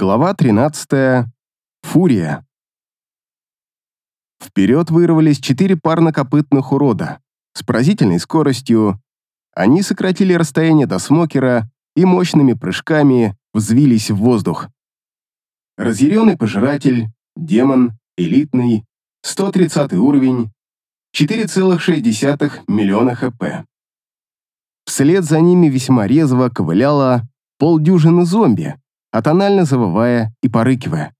Глава 13. Фурия. Вперед вырвались четыре парнокопытных урода. С поразительной скоростью они сократили расстояние до смокера и мощными прыжками взвились в воздух. Разъяренный пожиратель, демон, элитный, 130 уровень, 4,6 миллиона хп. Вслед за ними весьма резво ковыляло полдюжины зомби, атонально завывая и порыкивая.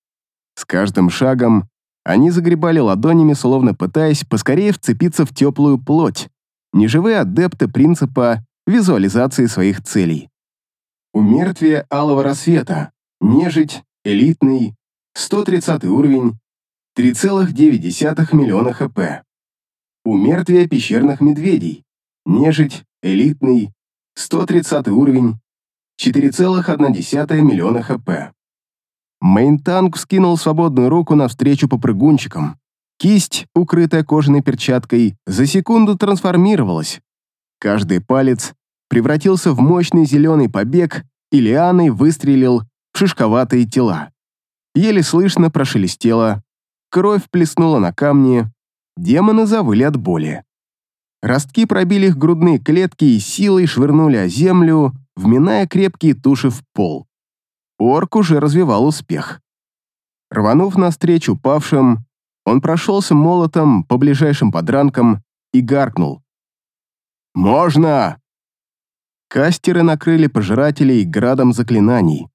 С каждым шагом они загребали ладонями, словно пытаясь поскорее вцепиться в теплую плоть, неживые адепты принципа визуализации своих целей. Умертвие алого рассвета, нежить, элитный, 130 уровень, 3,9 миллиона хп. Умертвие пещерных медведей, нежить, элитный, 130 уровень, 4,1 миллиона хп. Мейнтанк вскинул свободную руку навстречу попрыгунчикам. Кисть, укрытая кожаной перчаткой, за секунду трансформировалась. Каждый палец превратился в мощный зеленый побег и лианой выстрелил в шишковатые тела. Еле слышно прошелестело, кровь плеснула на камни, демоны завыли от боли. Ростки пробили их грудные клетки и силой швырнули о землю, вминая крепкие туши в пол. Орк уже развивал успех. Рванув навстречу павшим, он прошелся молотом по ближайшим подранкам и гаркнул. «Можно!» Кастеры накрыли пожирателей градом заклинаний.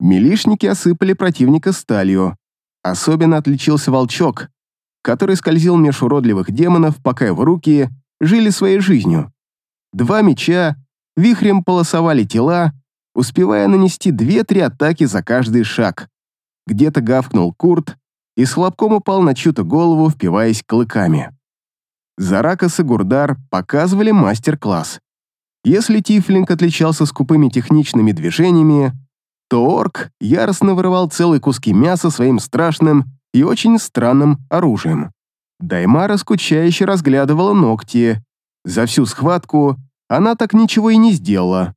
Милишники осыпали противника сталью. Особенно отличился волчок, который скользил меж уродливых демонов, пока его руки жили своей жизнью. Два меча вихрем полосовали тела, успевая нанести две-три атаки за каждый шаг. Где-то гавкнул Курт и с хлопком упал на чью-то голову, впиваясь клыками. Заракас и Гурдар показывали мастер-класс. Если Тифлинг отличался скупыми техничными движениями, то орк яростно вырывал целые куски мяса своим страшным и очень странным оружием. Даймара скучающе разглядывала ногти. За всю схватку она так ничего и не сделала.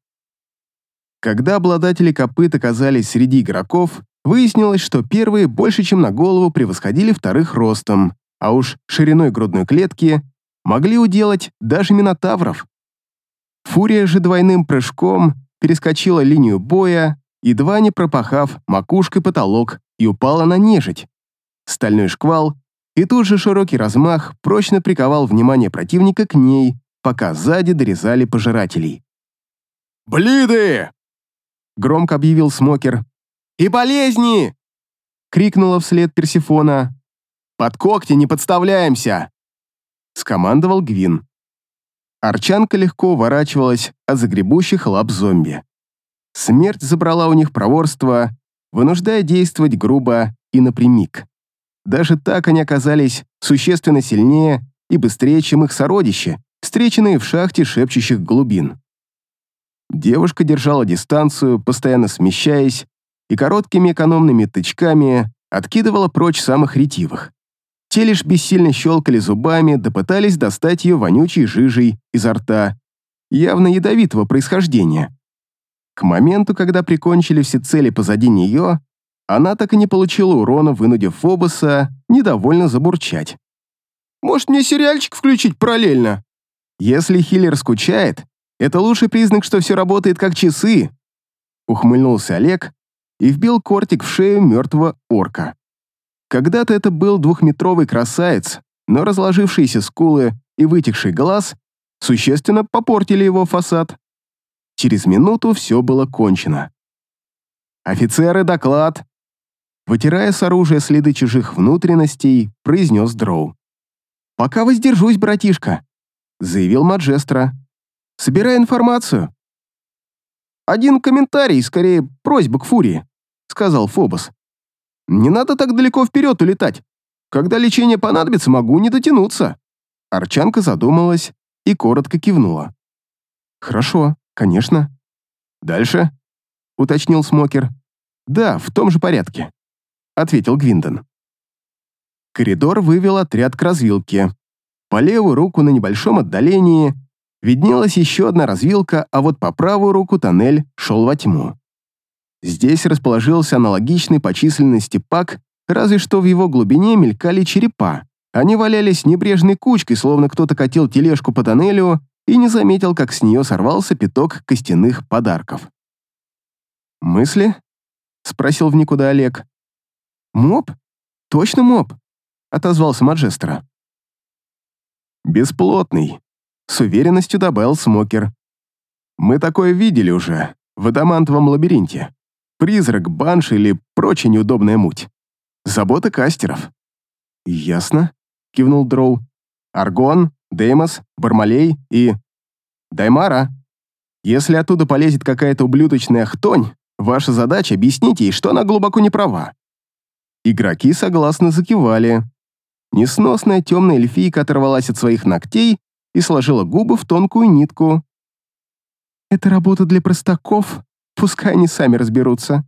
Когда обладатели копыт оказались среди игроков, выяснилось, что первые больше, чем на голову, превосходили вторых ростом, а уж шириной грудной клетки могли уделать даже минотавров. Фурия же двойным прыжком перескочила линию боя, едва не пропахав макушкой потолок и упала на нежить. Стальной шквал и тут же широкий размах прочно приковал внимание противника к ней, пока сзади дорезали пожирателей. «Блиды!» — громко объявил Смокер. «И болезни!» — крикнула вслед Персифона. «Под когти не подставляемся!» — скомандовал Гвин. Арчанка легко уворачивалась от загребущих лап зомби. Смерть забрала у них проворство, вынуждая действовать грубо и напрямик. Даже так они оказались существенно сильнее и быстрее, чем их сородичи, встреченные в шахте шепчущих глубин. Девушка держала дистанцию, постоянно смещаясь, и короткими экономными тычками откидывала прочь самых ретивых. Те лишь бессильно щелкали зубами, да пытались достать ее вонючей жижей изо рта, явно ядовитого происхождения. К моменту, когда прикончили все цели позади нее, она так и не получила урона, вынудив Фобоса недовольно забурчать. «Может, мне сериальчик включить параллельно?» «Если хиллер скучает, это лучший признак, что все работает как часы», ухмыльнулся Олег и вбил кортик в шею мертвого орка. Когда-то это был двухметровый красавец, но разложившиеся скулы и вытекший глаз существенно попортили его фасад. Через минуту все было кончено. «Офицеры, доклад!» Вытирая с оружия следы чужих внутренностей, произнес Дроу. «Пока воздержусь, братишка», — заявил Маджестро. «Собирай информацию». «Один комментарий, скорее, просьба к Фурии», — сказал Фобос. «Не надо так далеко вперед улетать. Когда лечение понадобится, могу не дотянуться». Арчанка задумалась и коротко кивнула. «Хорошо, конечно». «Дальше?» — уточнил Смокер. «Да, в том же порядке». — ответил Гвиндон. Коридор вывел отряд к развилке. По левую руку на небольшом отдалении виднелась еще одна развилка, а вот по правую руку тоннель шел во тьму. Здесь расположился аналогичный по численности пак, разве что в его глубине мелькали черепа. Они валялись небрежной кучкой, словно кто-то катил тележку по тоннелю и не заметил, как с нее сорвался пяток костяных подарков. «Мысли?» — спросил в никуда Олег. «Моб? Точно моб?» — отозвался Маджестера. «Бесплотный», — с уверенностью добавил Смокер. «Мы такое видели уже, в адамантовом лабиринте. Призрак, банш или прочая неудобная муть. Забота кастеров». «Ясно», — кивнул Дроу. «Аргон, Деймос, Бармалей и... Даймара. Если оттуда полезет какая-то ублюдочная хтонь, ваша задача — объяснить ей, что она глубоко не права». Игроки согласно закивали. Несносная темная эльфийка оторвалась от своих ногтей и сложила губы в тонкую нитку. «Это работа для простаков, пускай они сами разберутся».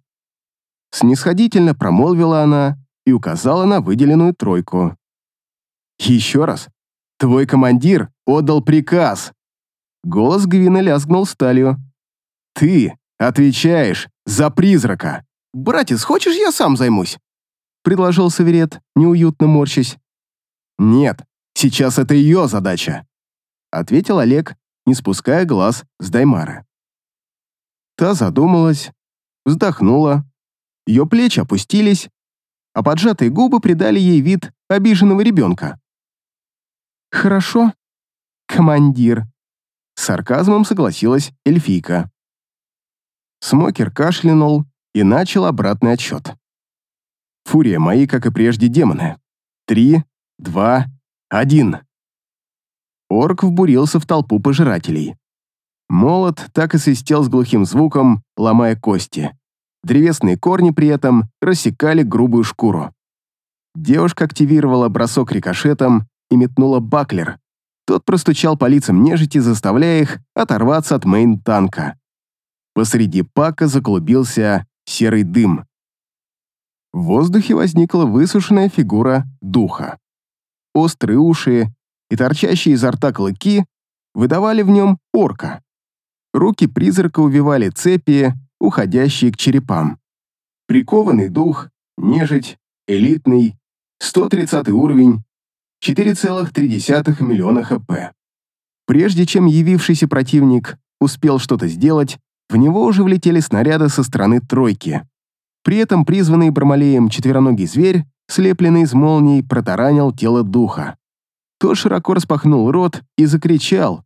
Снисходительно промолвила она и указала на выделенную тройку. «Еще раз. Твой командир отдал приказ». Голос Гвина лязгнул сталью. «Ты отвечаешь за призрака». «Братец, хочешь, я сам займусь?» предложил Саверет, неуютно морщась. «Нет, сейчас это ее задача», ответил Олег, не спуская глаз с Даймара. Та задумалась, вздохнула, ее плечи опустились, а поджатые губы придали ей вид обиженного ребенка. «Хорошо, командир», — с сарказмом согласилась эльфийка. Смокер кашлянул и начал обратный отсчет. «Фурия, мои, как и прежде, демоны. Три, два, один». Орк вбурился в толпу пожирателей. Молот так и свистел с глухим звуком, ломая кости. Древесные корни при этом рассекали грубую шкуру. Девушка активировала бросок рикошетом и метнула баклер. Тот простучал по лицам нежити, заставляя их оторваться от мейн-танка. Посреди пака заклубился серый дым. В воздухе возникла высушенная фигура духа. Острые уши и торчащие изо рта клыки выдавали в нем орка. Руки призрака увивали цепи, уходящие к черепам. Прикованный дух, нежить, элитный, 130 уровень, 4,3 миллиона хп. Прежде чем явившийся противник успел что-то сделать, в него уже влетели снаряды со стороны тройки. При этом призванный Бармалеем четвероногий зверь, слепленный из молний, протаранил тело духа. Тот широко распахнул рот и закричал.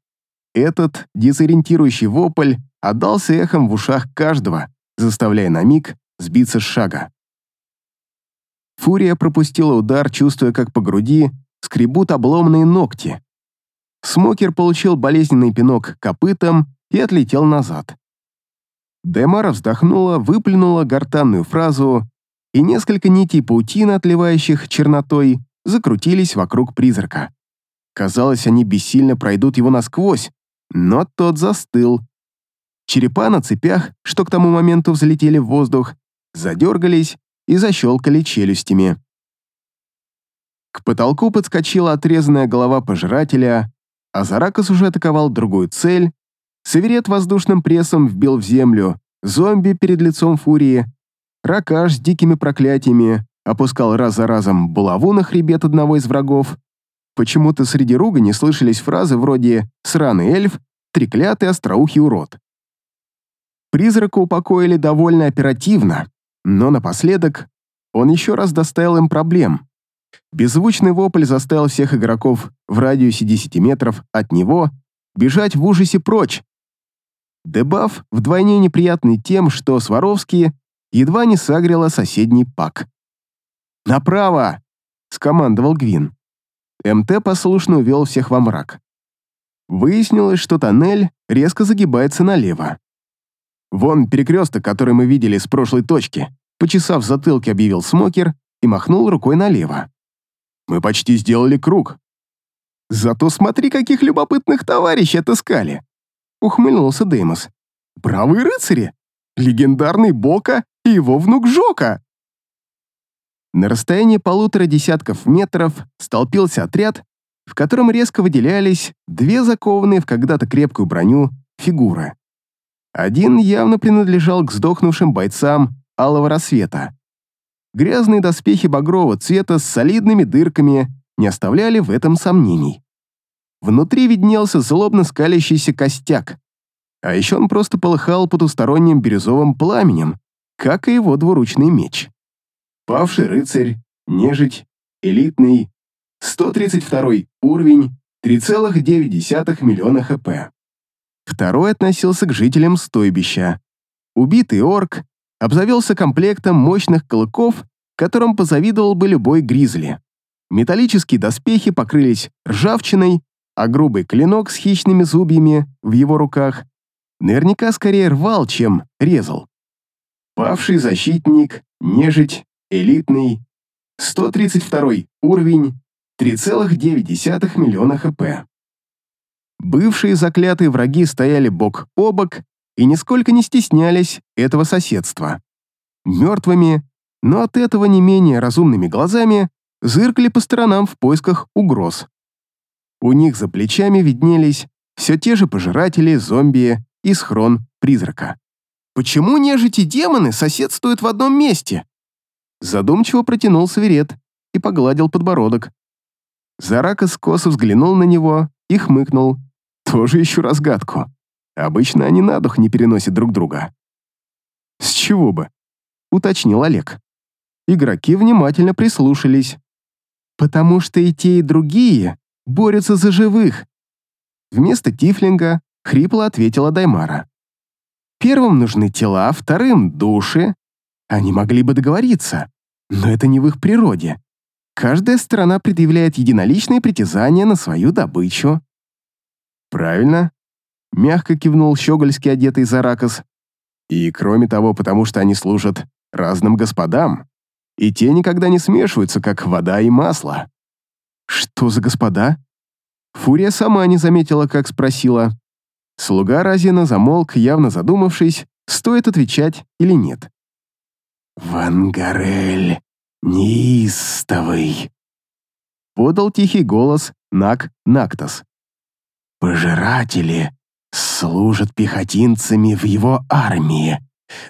Этот дезориентирующий вопль отдался эхом в ушах каждого, заставляя на миг сбиться с шага. Фурия пропустила удар, чувствуя, как по груди скребут обломанные ногти. Смокер получил болезненный пинок копытом и отлетел назад. Демара вздохнула, выплюнула гортанную фразу, и несколько нитей паутины, отливающих чернотой, закрутились вокруг призрака. Казалось, они бессильно пройдут его насквозь, но тот застыл. Черепа на цепях, что к тому моменту взлетели в воздух, задергались и защелкали челюстями. К потолку подскочила отрезанная голова пожирателя, а Заракас уже атаковал другую цель. Саверет воздушным прессом вбил в землю, зомби перед лицом фурии, Ракаш с дикими проклятиями опускал раз за разом булаву на хребет одного из врагов. Почему-то среди руга не слышались фразы вроде «сраный эльф», «треклятый остроухий урод». Призрака упокоили довольно оперативно, но напоследок он еще раз доставил им проблем. Беззвучный вопль заставил всех игроков в радиусе 10 метров от него бежать в ужасе прочь. Дебаф вдвойне неприятный тем, что Сваровский едва не сагрила соседний пак. «Направо!» — скомандовал Гвин. МТ послушно увел всех во мрак. Выяснилось, что тоннель резко загибается налево. «Вон перекресток, который мы видели с прошлой точки», почесав затылки, объявил Смокер и махнул рукой налево. Мы почти сделали круг. Зато смотри, каких любопытных товарищей отыскали. Ухмыльнулся Деймос. Бравые рыцари! Легендарный Бока и его внук Жока! На расстоянии полутора десятков метров столпился отряд, в котором резко выделялись две закованные в когда-то крепкую броню фигуры. Один явно принадлежал к сдохнувшим бойцам Алого Рассвета. Грязные доспехи багрового цвета с солидными дырками не оставляли в этом сомнений. Внутри виднелся злобно скалящийся костяк, а еще он просто полыхал потусторонним бирюзовым пламенем, как и его двуручный меч. Павший рыцарь, нежить, элитный, 132 уровень, 3,9 миллиона хп. Второй относился к жителям стойбища. Убитый орк обзавелся комплектом мощных клыков, которым позавидовал бы любой гризли. Металлические доспехи покрылись ржавчиной, а грубый клинок с хищными зубьями в его руках наверняка скорее рвал, чем резал. Павший защитник, нежить, элитный, 132 уровень, 3,9 миллиона хп. Бывшие заклятые враги стояли бок о бок и нисколько не стеснялись этого соседства. Мертвыми, но от этого не менее разумными глазами зыркали по сторонам в поисках угроз. У них за плечами виднелись все те же пожиратели, зомби и схрон призрака. «Почему нежити демоны соседствуют в одном месте?» Задумчиво протянул Саверет и погладил подбородок. Зарака скосо взглянул на него и хмыкнул. Тоже ищу разгадку. Обычно они на дух не переносят друг друга. «С чего бы?» — уточнил Олег. Игроки внимательно прислушались. «Потому что и те, и другие борются за живых». Вместо Тифлинга хрипло ответила Даймара. «Первым нужны тела, вторым — души. Они могли бы договориться, но это не в их природе. Каждая сторона предъявляет единоличные притязания на свою добычу. «Правильно», — мягко кивнул щегольский одетый Заракос. «И кроме того, потому что они служат разным господам, и те никогда не смешиваются, как вода и масло». «Что за господа?» Фурия сама не заметила, как спросила. Слуга Разина замолк, явно задумавшись, стоит отвечать или нет. «Вангарель неистовый», — подал тихий голос Нак Нактас. Пожиратели служат пехотинцами в его армии,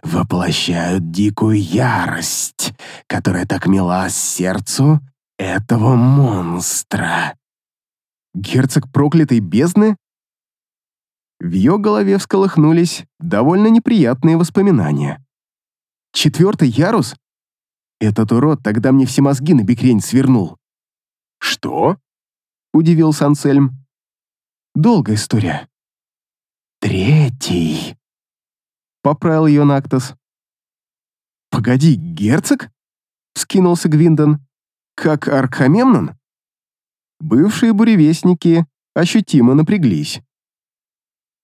воплощают дикую ярость, которая так мила сердцу этого монстра. Герцог проклятой бездны? В ее голове всколыхнулись довольно неприятные воспоминания. Четвертый ярус? Этот урод тогда мне все мозги на бекрень свернул. «Что?» — удивился Ансельм. Долгая история. Третий. Поправил ее Нактос. Погоди, герцог? Скинулся Гвиндон. Как Аркхамемнон? Бывшие буревестники ощутимо напряглись.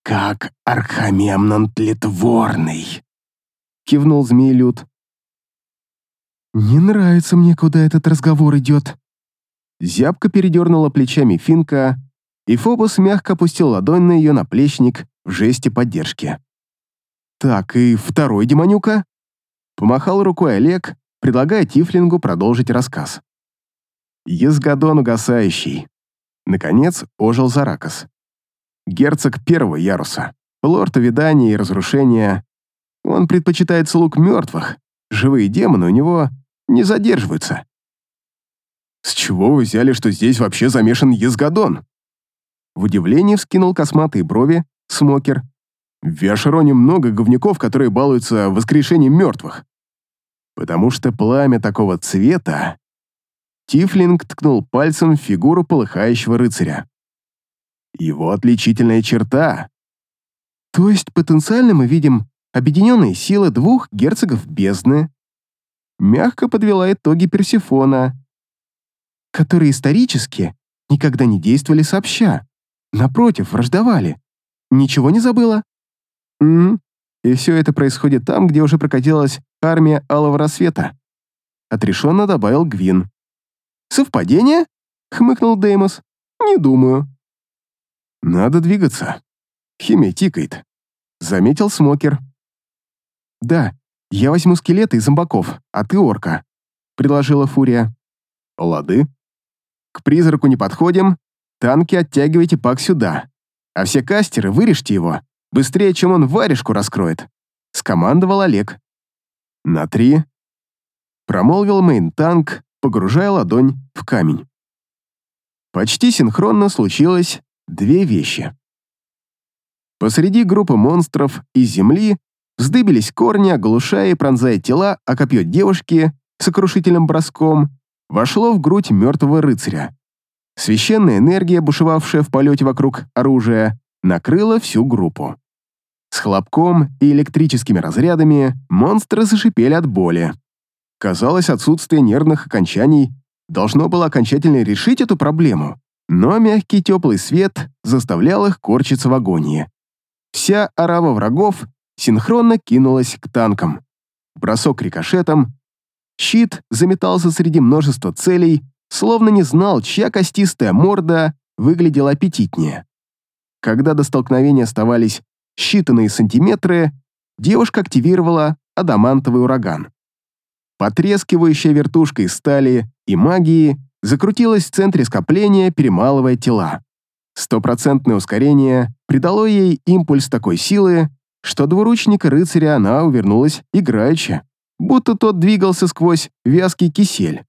«Как Архамемнон тлетворный!» — кивнул Змеелюд. «Не нравится мне, куда этот разговор идет». Зябко передернула плечами Финка, и Фобос мягко опустил ладонь на ее наплечник в жесте поддержки. «Так, и второй демонюка?» Помахал рукой Олег, предлагая Тифлингу продолжить рассказ. Езгадон угасающий. Наконец ожил Заракас. Герцог первого яруса, лорд увядания и разрушения. Он предпочитает слуг мертвых. Живые демоны у него не задерживаются. «С чего вы взяли, что здесь вообще замешан Езгадон?» В удивлении вскинул косматые брови Смокер. В Виашероне много говнюков, которые балуются воскрешением мертвых. Потому что пламя такого цвета... Тифлинг ткнул пальцем в фигуру полыхающего рыцаря. Его отличительная черта. То есть потенциально мы видим объединенные силы двух герцогов бездны. Мягко подвела итоги Персифона, которые исторически никогда не действовали сообща. Напротив, враждовали. Ничего не забыла? Угу. И все это происходит там, где уже прокатилась армия Алого Рассвета. Отрешенно добавил Гвин. Совпадение? Хмыкнул Деймос. Не думаю. Надо двигаться. Химия тикает. Заметил Смокер. Да, я возьму скелеты и зомбаков, а ты орка. Предложила Фурия. Лады. К призраку не подходим, Танки оттягивайте пак сюда, а все кастеры вырежьте его, быстрее, чем он варежку раскроет», — скомандовал Олег. «На три», — промолвил мейн-танк, погружая ладонь в камень. Почти синхронно случилось две вещи. Посреди группы монстров из земли вздыбились корни, оглушая и пронзая тела, а копье девушки сокрушительным броском вошло в грудь мертвого рыцаря. Священная энергия, бушевавшая в полете вокруг оружия, накрыла всю группу. С хлопком и электрическими разрядами монстры зашипели от боли. Казалось, отсутствие нервных окончаний должно было окончательно решить эту проблему, но мягкий теплый свет заставлял их корчиться в агонии. Вся орава врагов синхронно кинулась к танкам. Бросок рикошетом. Щит заметался среди множества целей, словно не знал, чья костистая морда выглядела аппетитнее. Когда до столкновения оставались считанные сантиметры, девушка активировала адамантовый ураган. Потрескивающая вертушка из стали и магии закрутилась в центре скопления, перемалывая тела. Стопроцентное ускорение придало ей импульс такой силы, что двуручника рыцаря она увернулась играючи, будто тот двигался сквозь вязкий кисель.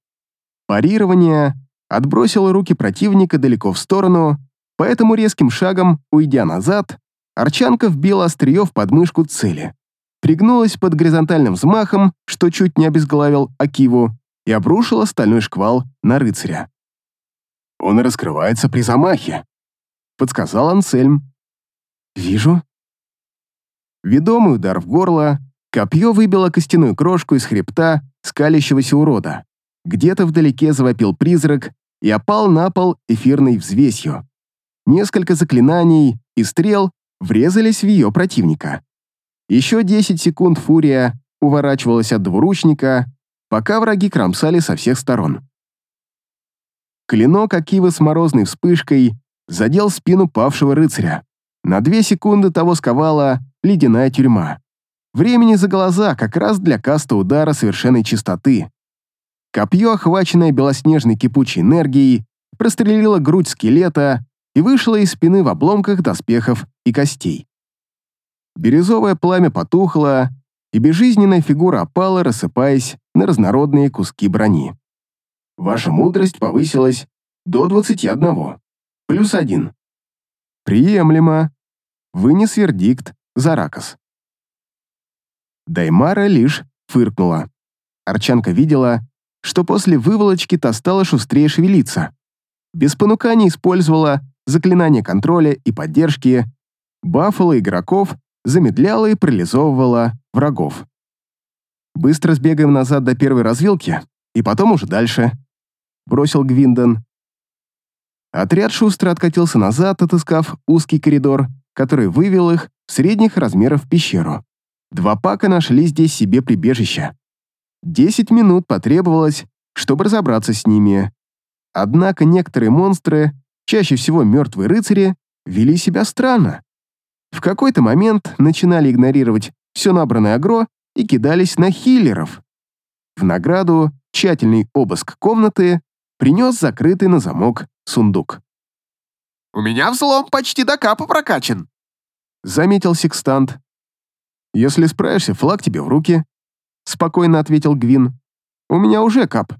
Парирование отбросило руки противника далеко в сторону, поэтому резким шагом, уйдя назад, Арчанка вбила острие в подмышку цели, пригнулась под горизонтальным взмахом, что чуть не обезглавил Акиву, и обрушила стальной шквал на рыцаря. «Он раскрывается при замахе», — подсказал Ансельм. «Вижу». Ведомый удар в горло, копье выбило костяную крошку из хребта скалящегося урода. Где-то вдалеке завопил призрак и опал на пол эфирной взвесью. Несколько заклинаний и стрел врезались в ее противника. Еще 10 секунд фурия уворачивалась от двуручника, пока враги кромсали со всех сторон. Клинок Акивы с морозной вспышкой задел спину павшего рыцаря. На две секунды того сковала ледяная тюрьма. Времени за глаза как раз для каста удара совершенной чистоты. Копье, охваченное белоснежной кипучей энергией, прострелило грудь скелета и вышло из спины в обломках доспехов и костей. Бирюзовое пламя потухло, и безжизненная фигура опала, рассыпаясь на разнородные куски брони. Ваша мудрость повысилась до 21. Плюс один. Приемлемо. Вынес вердикт Заракас. Даймара лишь фыркнула. Арчанка видела, что после выволочки та стала шустрее шевелиться. Без понукания использовала заклинание контроля и поддержки, баффало игроков замедляла и парализовывала врагов. «Быстро сбегаем назад до первой развилки, и потом уже дальше», — бросил Гвиндон. Отряд шустро откатился назад, отыскав узкий коридор, который вывел их в средних размеров пещеру. Два пака нашли здесь себе прибежище. Десять минут потребовалось, чтобы разобраться с ними. Однако некоторые монстры, чаще всего мертвые рыцари, вели себя странно. В какой-то момент начинали игнорировать все набранное агро и кидались на хиллеров. В награду тщательный обыск комнаты принес закрытый на замок сундук. «У меня взлом почти до капа прокачан», — заметил секстант. «Если справишься, флаг тебе в руки», — спокойно ответил Гвин. «У меня уже кап».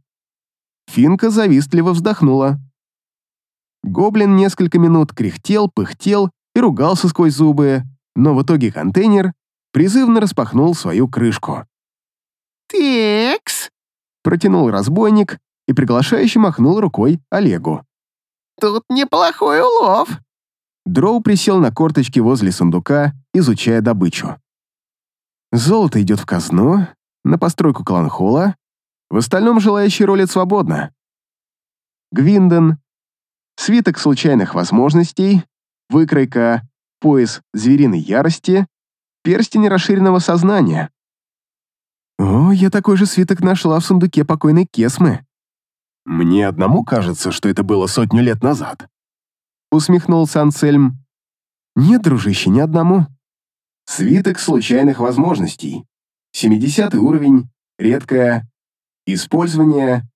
Финка завистливо вздохнула. Гоблин несколько минут кряхтел, пыхтел и ругался сквозь зубы, но в итоге контейнер призывно распахнул свою крышку. «Текс!» — протянул разбойник и приглашающе махнул рукой Олегу. «Тут неплохой улов!» Дроу присел на корточки возле сундука, изучая добычу. Золото идет в казну, на постройку кланхола, в остальном желающий ролит свободно. Гвинден, свиток случайных возможностей, выкройка, пояс звериной ярости, перстень расширенного сознания. О, я такой же свиток нашла в сундуке покойной Кесмы. Мне одному кажется, что это было сотню лет назад. Усмехнулся Ансельм. Нет, дружище, ни одному. Свиток случайных возможностей. 70 уровень, редкое. Использование.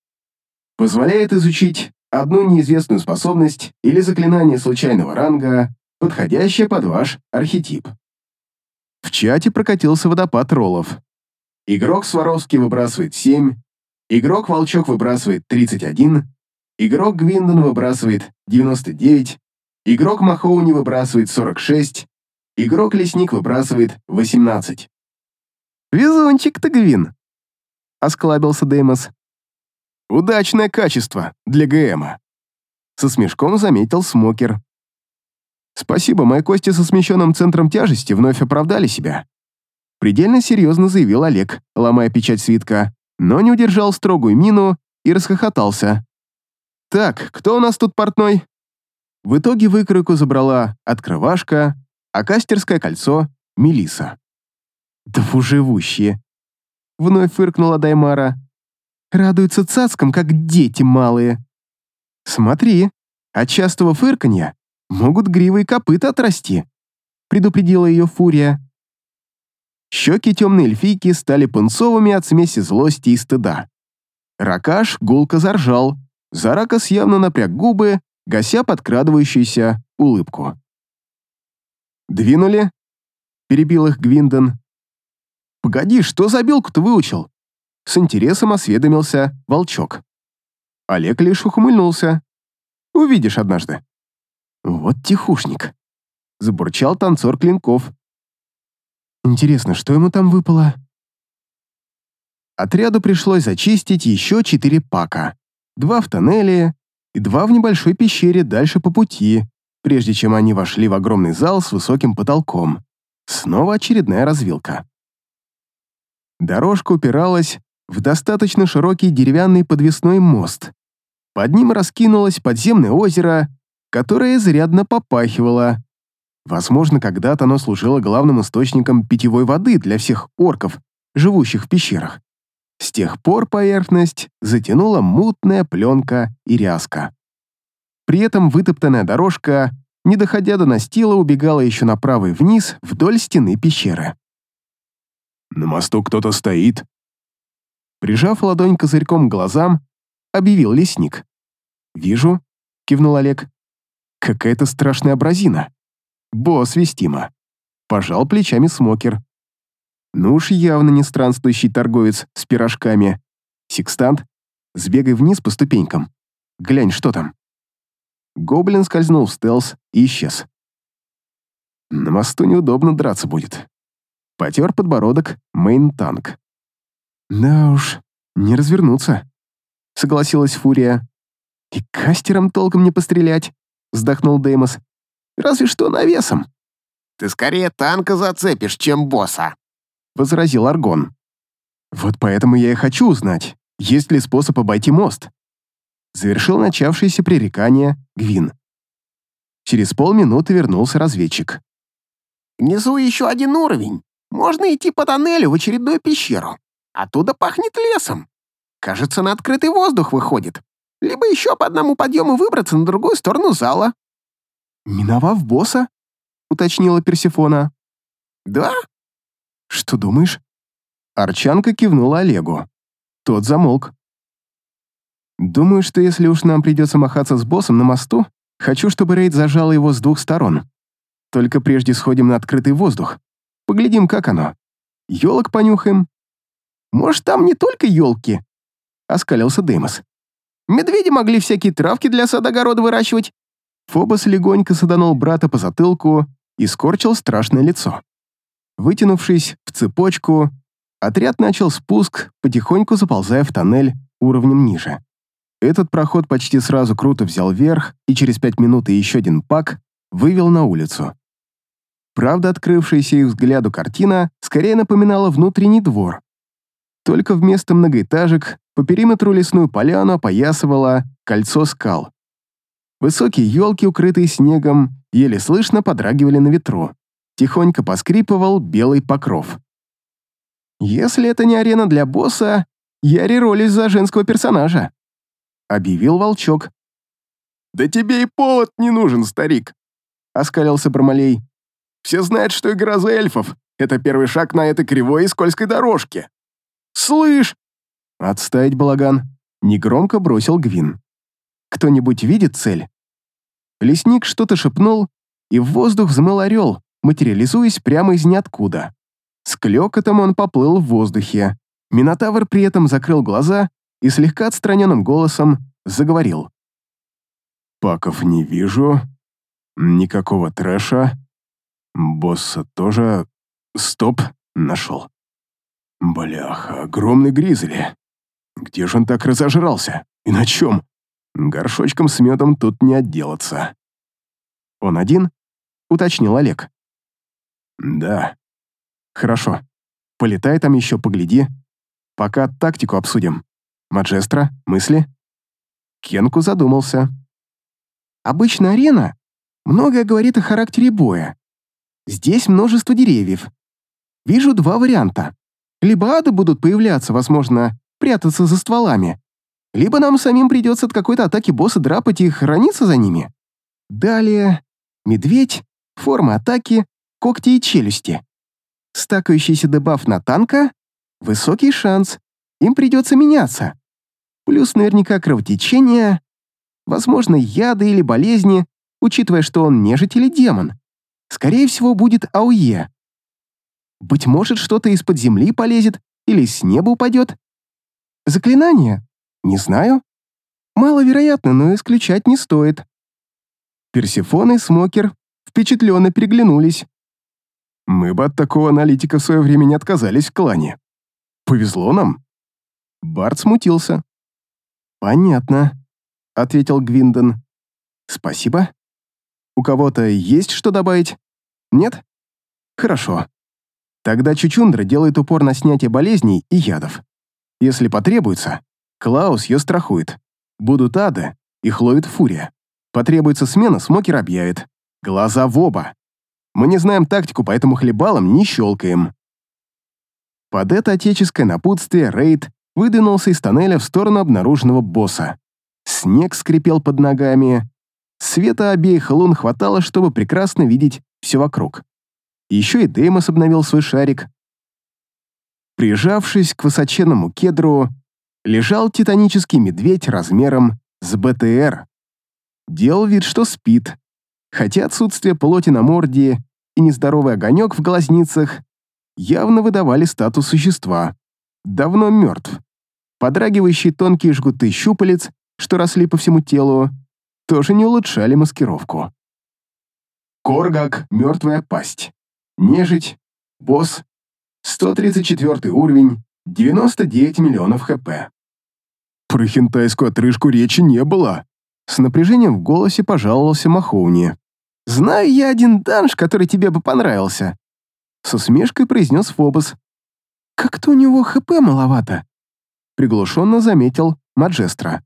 Позволяет изучить одну неизвестную способность или заклинание случайного ранга, подходящее под ваш архетип. В чате прокатился водопад роллов. Игрок Сваровский выбрасывает 7, игрок Волчок выбрасывает 31, игрок Гвиндон выбрасывает 99, игрок Махоуни выбрасывает 46, игрок Лесник выбрасывает 18. «Везунчик ты, Гвин!» — осклабился Деймос. «Удачное качество для ГМа», — со смешком заметил Смокер. «Спасибо, мои кости со смещенным центром тяжести вновь оправдали себя», — предельно серьезно заявил Олег, ломая печать свитка, но не удержал строгую мину и расхохотался. «Так, кто у нас тут портной?» В итоге выкройку забрала открывашка, а кастерское кольцо — Мелиса. «Двуживущие!» — вновь фыркнула Даймара. «Радуются цацкам, как дети малые». «Смотри, от частого фырканья могут гривы и копыта отрасти», — предупредила ее Фурия. Щеки темной эльфийки стали пунцовыми от смеси злости и стыда. Ракаш гулко заржал, Заракас явно напряг губы, гася подкрадывающуюся улыбку. «Двинули?» — перебил их Гвиндон. «Погоди, что за белку-то выучил?» С интересом осведомился волчок. Олег лишь ухмыльнулся. «Увидишь однажды». «Вот тихушник», — забурчал танцор клинков. «Интересно, что ему там выпало?» Отряду пришлось зачистить еще четыре пака. Два в тоннеле и два в небольшой пещере дальше по пути, прежде чем они вошли в огромный зал с высоким потолком. Снова очередная развилка. Дорожка упиралась в достаточно широкий деревянный подвесной мост. Под ним раскинулось подземное озеро, которое изрядно попахивало. Возможно, когда-то оно служило главным источником питьевой воды для всех орков, живущих в пещерах. С тех пор поверхность затянула мутная пленка и ряска. При этом вытоптанная дорожка, не доходя до настила, убегала еще направо и вниз вдоль стены пещеры. «На мосту кто-то стоит», Прижав ладонь козырьком к глазам, объявил лесник. «Вижу», — кивнул Олег. «Какая-то страшная абразина. Босс вестима». Пожал плечами смокер. Ну уж явно не странствующий торговец с пирожками. Секстант, сбегай вниз по ступенькам. Глянь, что там. Гоблин скользнул в стелс и исчез. На мосту неудобно драться будет. Потер подбородок мейн-танк. Да уж, не развернуться, согласилась Фурия. И кастером толком не пострелять, вздохнул Деймос. Разве что навесом. Ты скорее танка зацепишь, чем босса. — возразил Аргон. «Вот поэтому я и хочу узнать, есть ли способ обойти мост». Завершил начавшееся пререкание Гвин. Через полминуты вернулся разведчик. «Внизу еще один уровень. Можно идти по тоннелю в очередную пещеру. Оттуда пахнет лесом. Кажется, на открытый воздух выходит. Либо еще по одному подъему выбраться на другую сторону зала». «Миновав босса?» — уточнила Персифона. «Да, «Что думаешь?» Арчанка кивнула Олегу. Тот замолк. «Думаю, что если уж нам придется махаться с боссом на мосту, хочу, чтобы рейд зажал его с двух сторон. Только прежде сходим на открытый воздух. Поглядим, как оно. Елок понюхаем». «Может, там не только елки?» — оскалился Деймос. «Медведи могли всякие травки для садогорода выращивать». Фобос легонько саданул брата по затылку и скорчил страшное лицо. Вытянувшись в цепочку, отряд начал спуск, потихоньку заползая в тоннель уровнем ниже. Этот проход почти сразу круто взял вверх, и через пять минут и еще один пак вывел на улицу. Правда, открывшаяся их взгляду картина скорее напоминала внутренний двор. Только вместо многоэтажек по периметру лесную поляну опоясывало кольцо скал. Высокие елки, укрытые снегом, еле слышно подрагивали на ветру тихонько поскрипывал белый покров. «Если это не арена для босса, я реролюсь за женского персонажа», — объявил волчок. «Да тебе и повод не нужен, старик», — оскалился Бармалей. «Все знают, что игра за эльфов — это первый шаг на этой кривой и скользкой дорожке». «Слышь!» «Отставить балаган», — негромко бросил Гвин. «Кто-нибудь видит цель?» Лесник что-то шепнул, и в воздух взмыл орел, материализуясь прямо из ниоткуда. С клёкотом он поплыл в воздухе. Минотавр при этом закрыл глаза и слегка отстраненным голосом заговорил. «Паков не вижу. Никакого трэша. Босса тоже... Стоп, нашел. Бляха, огромный гризли. Где же он так разожрался? И на чем? Горшочком с медом тут не отделаться». «Он один?» — уточнил Олег. «Да». «Хорошо. Полетай там еще, погляди. Пока тактику обсудим. Маджестро, мысли?» Кенку задумался. «Обычная арена многое говорит о характере боя. Здесь множество деревьев. Вижу два варианта. Либо ады будут появляться, возможно, прятаться за стволами, либо нам самим придется от какой-то атаки босса драпать и храниться за ними. Далее медведь, форма атаки, когти и челюсти. Стакающийся дебаф на танка — высокий шанс, им придется меняться. Плюс наверняка кровотечение, возможно, яды или болезни, учитывая, что он нежить или демон. Скорее всего, будет АУЕ. Быть может, что-то из-под земли полезет или с неба упадет. Заклинание? Не знаю. Маловероятно, но исключать не стоит. Персифон и Смокер впечатленно переглянулись. Мы бы от такого аналитика в свое время не отказались в клане. Повезло нам. Барт смутился. «Понятно», — ответил Гвиндон. «Спасибо. У кого-то есть что добавить? Нет? Хорошо. Тогда Чучундра делает упор на снятие болезней и ядов. Если потребуется, Клаус ее страхует. Будут ады, их ловит фурия. Потребуется смена, смокер объявит. Глаза в оба. Мы не знаем тактику, поэтому хлебалом не щелкаем. Под это отеческое напутствие Рейд выдвинулся из тоннеля в сторону обнаруженного босса. Снег скрипел под ногами. Света обеих лун хватало, чтобы прекрасно видеть все вокруг. Еще и Деймос обновил свой шарик. Прижавшись к высоченному кедру, лежал титанический медведь размером с БТР. Делал вид, что спит, хотя отсутствие плоти на морде и нездоровый огонек в глазницах явно выдавали статус существа. Давно мертв. Подрагивающие тонкие жгуты щупалец, что росли по всему телу, тоже не улучшали маскировку. Коргак «Мертвая пасть». Нежить. Босс. 134 уровень. 99 миллионов хп. Про хентайскую отрыжку речи не было. С напряжением в голосе пожаловался Махоуни. «Знаю я один данж, который тебе бы понравился», — с усмешкой произнес Фобос. «Как-то у него ХП маловато», — приглушенно заметил Маджестро.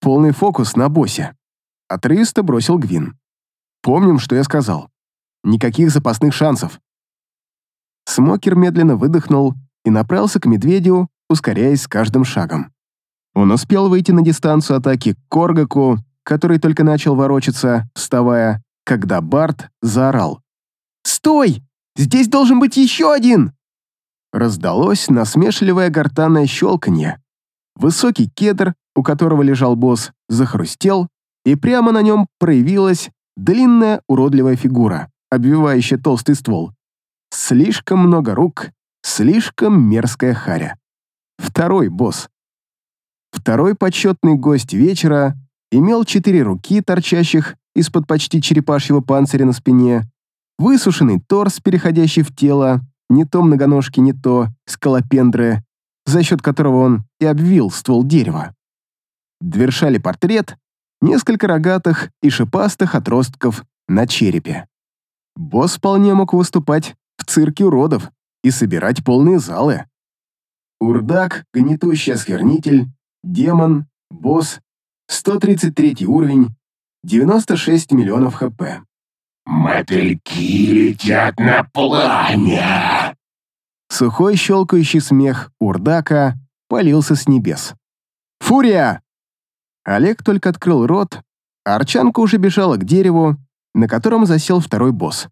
«Полный фокус на боссе», — отрывисто бросил Гвин. «Помним, что я сказал. Никаких запасных шансов. Смокер медленно выдохнул и направился к медведю, ускоряясь с каждым шагом. Он успел выйти на дистанцию атаки к Коргаку, который только начал ворочаться, вставая, когда Барт заорал. «Стой! Здесь должен быть еще один!» Раздалось насмешливое гортанное щелканье. Высокий кедр, у которого лежал босс, захрустел, и прямо на нем проявилась длинная уродливая фигура, обвивающая толстый ствол. Слишком много рук, слишком мерзкая харя. Второй босс. Второй почетный гость вечера имел четыре руки, торчащих из-под почти черепашьего панциря на спине, высушенный торс, переходящий в тело, не то многоножки, не то скалопендры, за счет которого он и обвил ствол дерева. Двершали портрет, несколько рогатых и шипастых отростков на черепе. Босс вполне мог выступать в цирке уродов и собирать полные залы. Урдак, гнетущий осквернитель, демон, босс, 133 уровень, 96 миллионов хп. «Мотыльки летят на пламя!» Сухой щелкающий смех Урдака полился с небес. «Фурия!» Олег только открыл рот, а Арчанка уже бежала к дереву, на котором засел второй босс.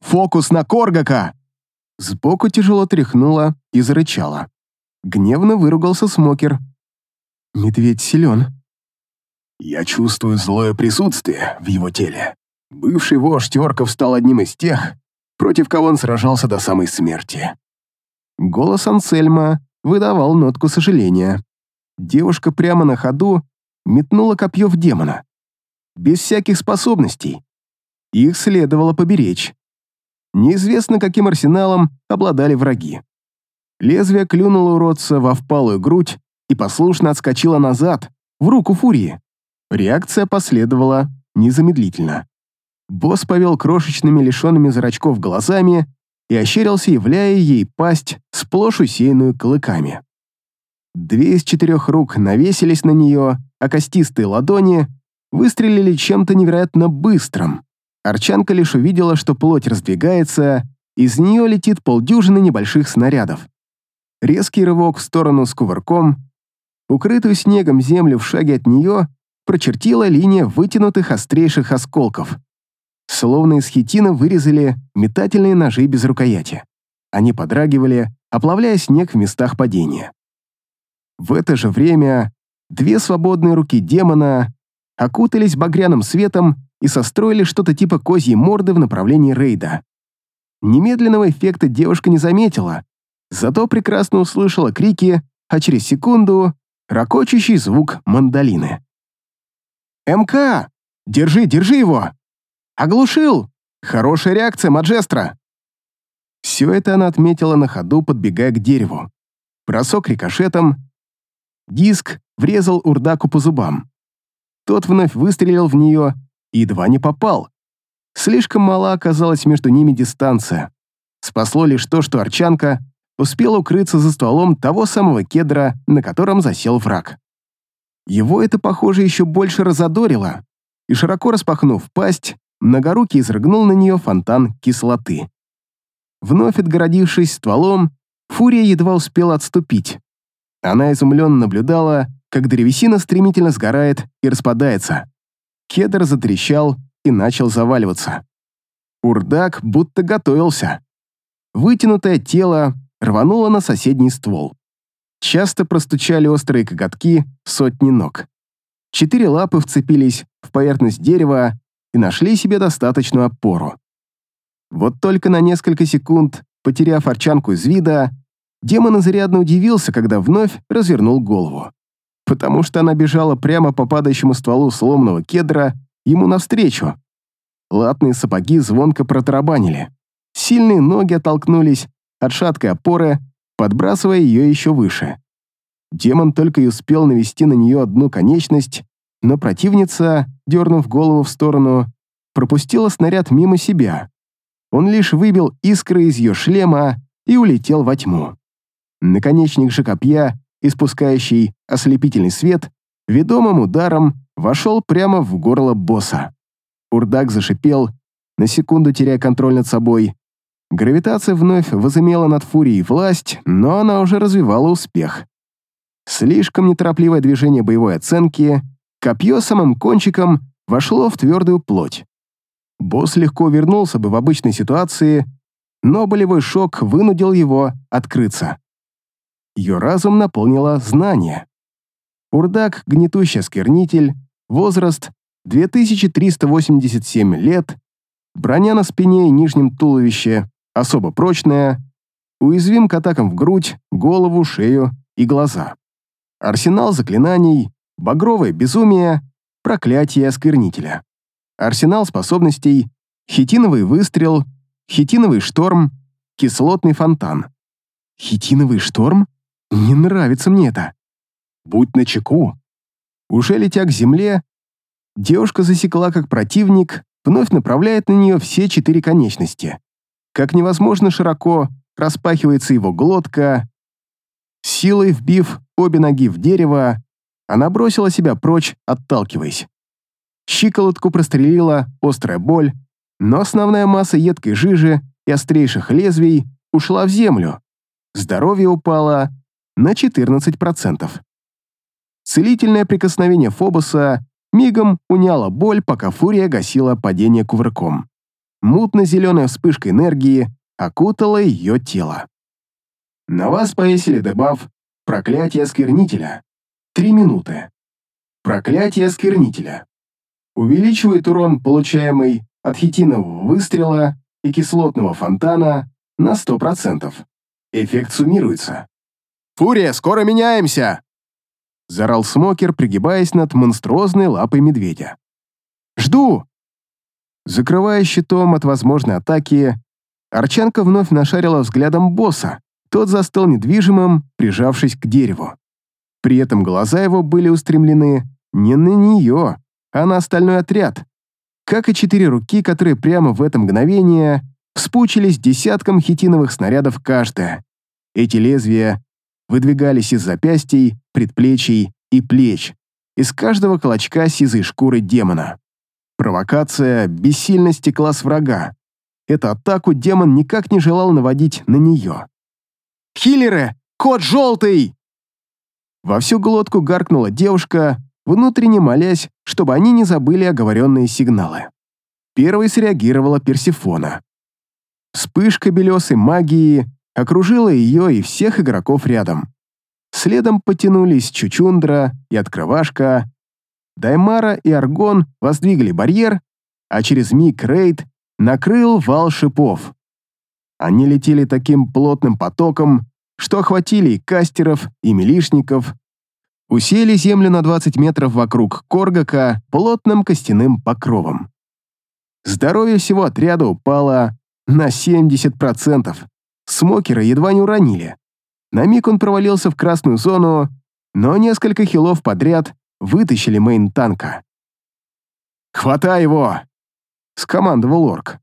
Фокус на Коргака!» Сбоку тяжело тряхнула и зарычала. Гневно выругался Смокер. «Медведь силен». «Я чувствую злое присутствие в его теле. Бывший вождь орков стал одним из тех, против кого он сражался до самой смерти. Голос Ансельма выдавал нотку сожаления. Девушка прямо на ходу метнула копье в демона. Без всяких способностей. Их следовало поберечь. Неизвестно, каким арсеналом обладали враги. Лезвие клюнуло уродца во впалую грудь и послушно отскочило назад, в руку Фурии. Реакция последовала незамедлительно. Босс повел крошечными лишенными зрачков глазами и ощерился, являя ей пасть, сплошь усеянную клыками. Две из четырех рук навесились на нее, а костистые ладони выстрелили чем-то невероятно быстрым. Арчанка лишь увидела, что плоть раздвигается, из нее летит полдюжины небольших снарядов. Резкий рывок в сторону с кувырком, укрытую снегом землю в шаге от нее прочертила линия вытянутых острейших осколков. Словно из хитина вырезали метательные ножи без рукояти. Они подрагивали, оплавляя снег в местах падения. В это же время две свободные руки демона окутались багряным светом и состроили что-то типа козьей морды в направлении рейда. Немедленного эффекта девушка не заметила, зато прекрасно услышала крики, а через секунду — ракочущий звук мандолины. «МК! Держи, держи его!» «Оглушил! Хорошая реакция, Маджестра!» Все это она отметила на ходу, подбегая к дереву. Бросок рикошетом. Диск врезал Урдаку по зубам. Тот вновь выстрелил в нее и едва не попал. Слишком мала оказалась между ними дистанция. Спасло лишь то, что Арчанка успела укрыться за стволом того самого кедра, на котором засел враг. Его это, похоже, еще больше разодорило, и, широко распахнув пасть, Многорукий изрыгнул на нее фонтан кислоты. Вновь отгородившись стволом, Фурия едва успела отступить. Она изумленно наблюдала, как древесина стремительно сгорает и распадается. Кедр затрещал и начал заваливаться. Урдак будто готовился. Вытянутое тело рвануло на соседний ствол. Часто простучали острые коготки сотни ног. Четыре лапы вцепились в поверхность дерева, и нашли себе достаточную опору. Вот только на несколько секунд, потеряв арчанку из вида, демон изрядно удивился, когда вновь развернул голову. Потому что она бежала прямо по падающему стволу сломанного кедра ему навстречу. Латные сапоги звонко протарабанили. Сильные ноги оттолкнулись от шаткой опоры, подбрасывая ее еще выше. Демон только и успел навести на нее одну конечность, но противница, дернув голову в сторону, пропустила снаряд мимо себя. Он лишь выбил искры из ее шлема и улетел во тьму. Наконечник же копья, испускающий ослепительный свет, ведомым ударом вошел прямо в горло босса. Урдак зашипел, на секунду теряя контроль над собой. Гравитация вновь возымела над Фурией власть, но она уже развивала успех. Слишком неторопливое движение боевой оценки — Копье самым кончиком вошло в твердую плоть. Босс легко вернулся бы в обычной ситуации, но болевой шок вынудил его открыться. Ее разум наполнило знание. Урдак — гнетущий осквернитель, возраст 2387 лет, броня на спине и нижнем туловище особо прочная, уязвим к атакам в грудь, голову, шею и глаза. Арсенал заклинаний багровое безумие, проклятие осквернителя. Арсенал способностей, хитиновый выстрел, хитиновый шторм, кислотный фонтан. Хитиновый шторм? Не нравится мне это. Будь начеку. Уже летя к земле, девушка засекла, как противник вновь направляет на нее все четыре конечности. Как невозможно широко распахивается его глотка, силой вбив обе ноги в дерево, она бросила себя прочь, отталкиваясь. Щиколотку прострелила острая боль, но основная масса едкой жижи и острейших лезвий ушла в землю. Здоровье упало на 14%. Целительное прикосновение Фобоса мигом уняло боль, пока фурия гасила падение кувырком. Мутно-зеленая вспышка энергии окутала ее тело. На вас повесили дебаф «Проклятие осквернителя». Три минуты. Проклятие осквернителя. Увеличивает урон, получаемый от хитинового выстрела и кислотного фонтана на 100%. Эффект суммируется. «Фурия, скоро меняемся!» Зарал Смокер, пригибаясь над монструозной лапой медведя. «Жду!» Закрывая щитом от возможной атаки, Арчанка вновь нашарила взглядом босса. Тот застыл недвижимым, прижавшись к дереву. При этом глаза его были устремлены не на нее, а на остальной отряд, как и четыре руки, которые прямо в это мгновение вспучились десятком хитиновых снарядов каждая. Эти лезвия выдвигались из запястий, предплечий и плеч, из каждого клочка сизой шкуры демона. Провокация бессильно стекла с врага. Эту атаку демон никак не желал наводить на нее. «Хиллеры! Кот желтый!» Во всю глотку гаркнула девушка, внутренне молясь, чтобы они не забыли оговоренные сигналы. Первой среагировала Персифона. Вспышка белесой магии окружила ее и всех игроков рядом. Следом потянулись Чучундра и Открывашка. Даймара и Аргон воздвигли барьер, а через миг Рейд накрыл вал шипов. Они летели таким плотным потоком, что охватили и кастеров, и милишников, усели землю на 20 метров вокруг Коргака плотным костяным покровом. Здоровье всего отряда упало на 70%. Смокера едва не уронили. На миг он провалился в красную зону, но несколько хилов подряд вытащили мейн танка. «Хватай его!» — скомандовал орк.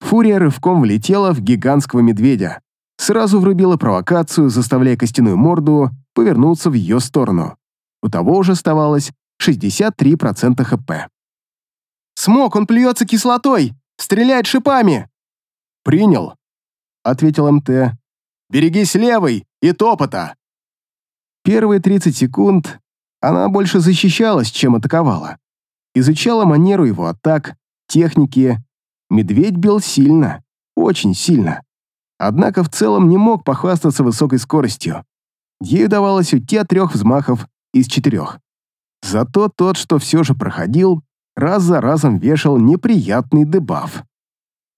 Фурия рывком влетела в гигантского медведя. Сразу врубила провокацию, заставляя костяную морду повернуться в ее сторону. У того уже оставалось 63% хп. «Смог, он плюется кислотой! Стреляет шипами!» «Принял», — ответил МТ. «Берегись левой и топота!» Первые 30 секунд она больше защищалась, чем атаковала. Изучала манеру его атак, техники. Медведь бил сильно, очень сильно. Однако в целом не мог похвастаться высокой скоростью. Ей удавалось уйти от трех взмахов из четырех. Зато тот, что все же проходил, раз за разом вешал неприятный дебаф.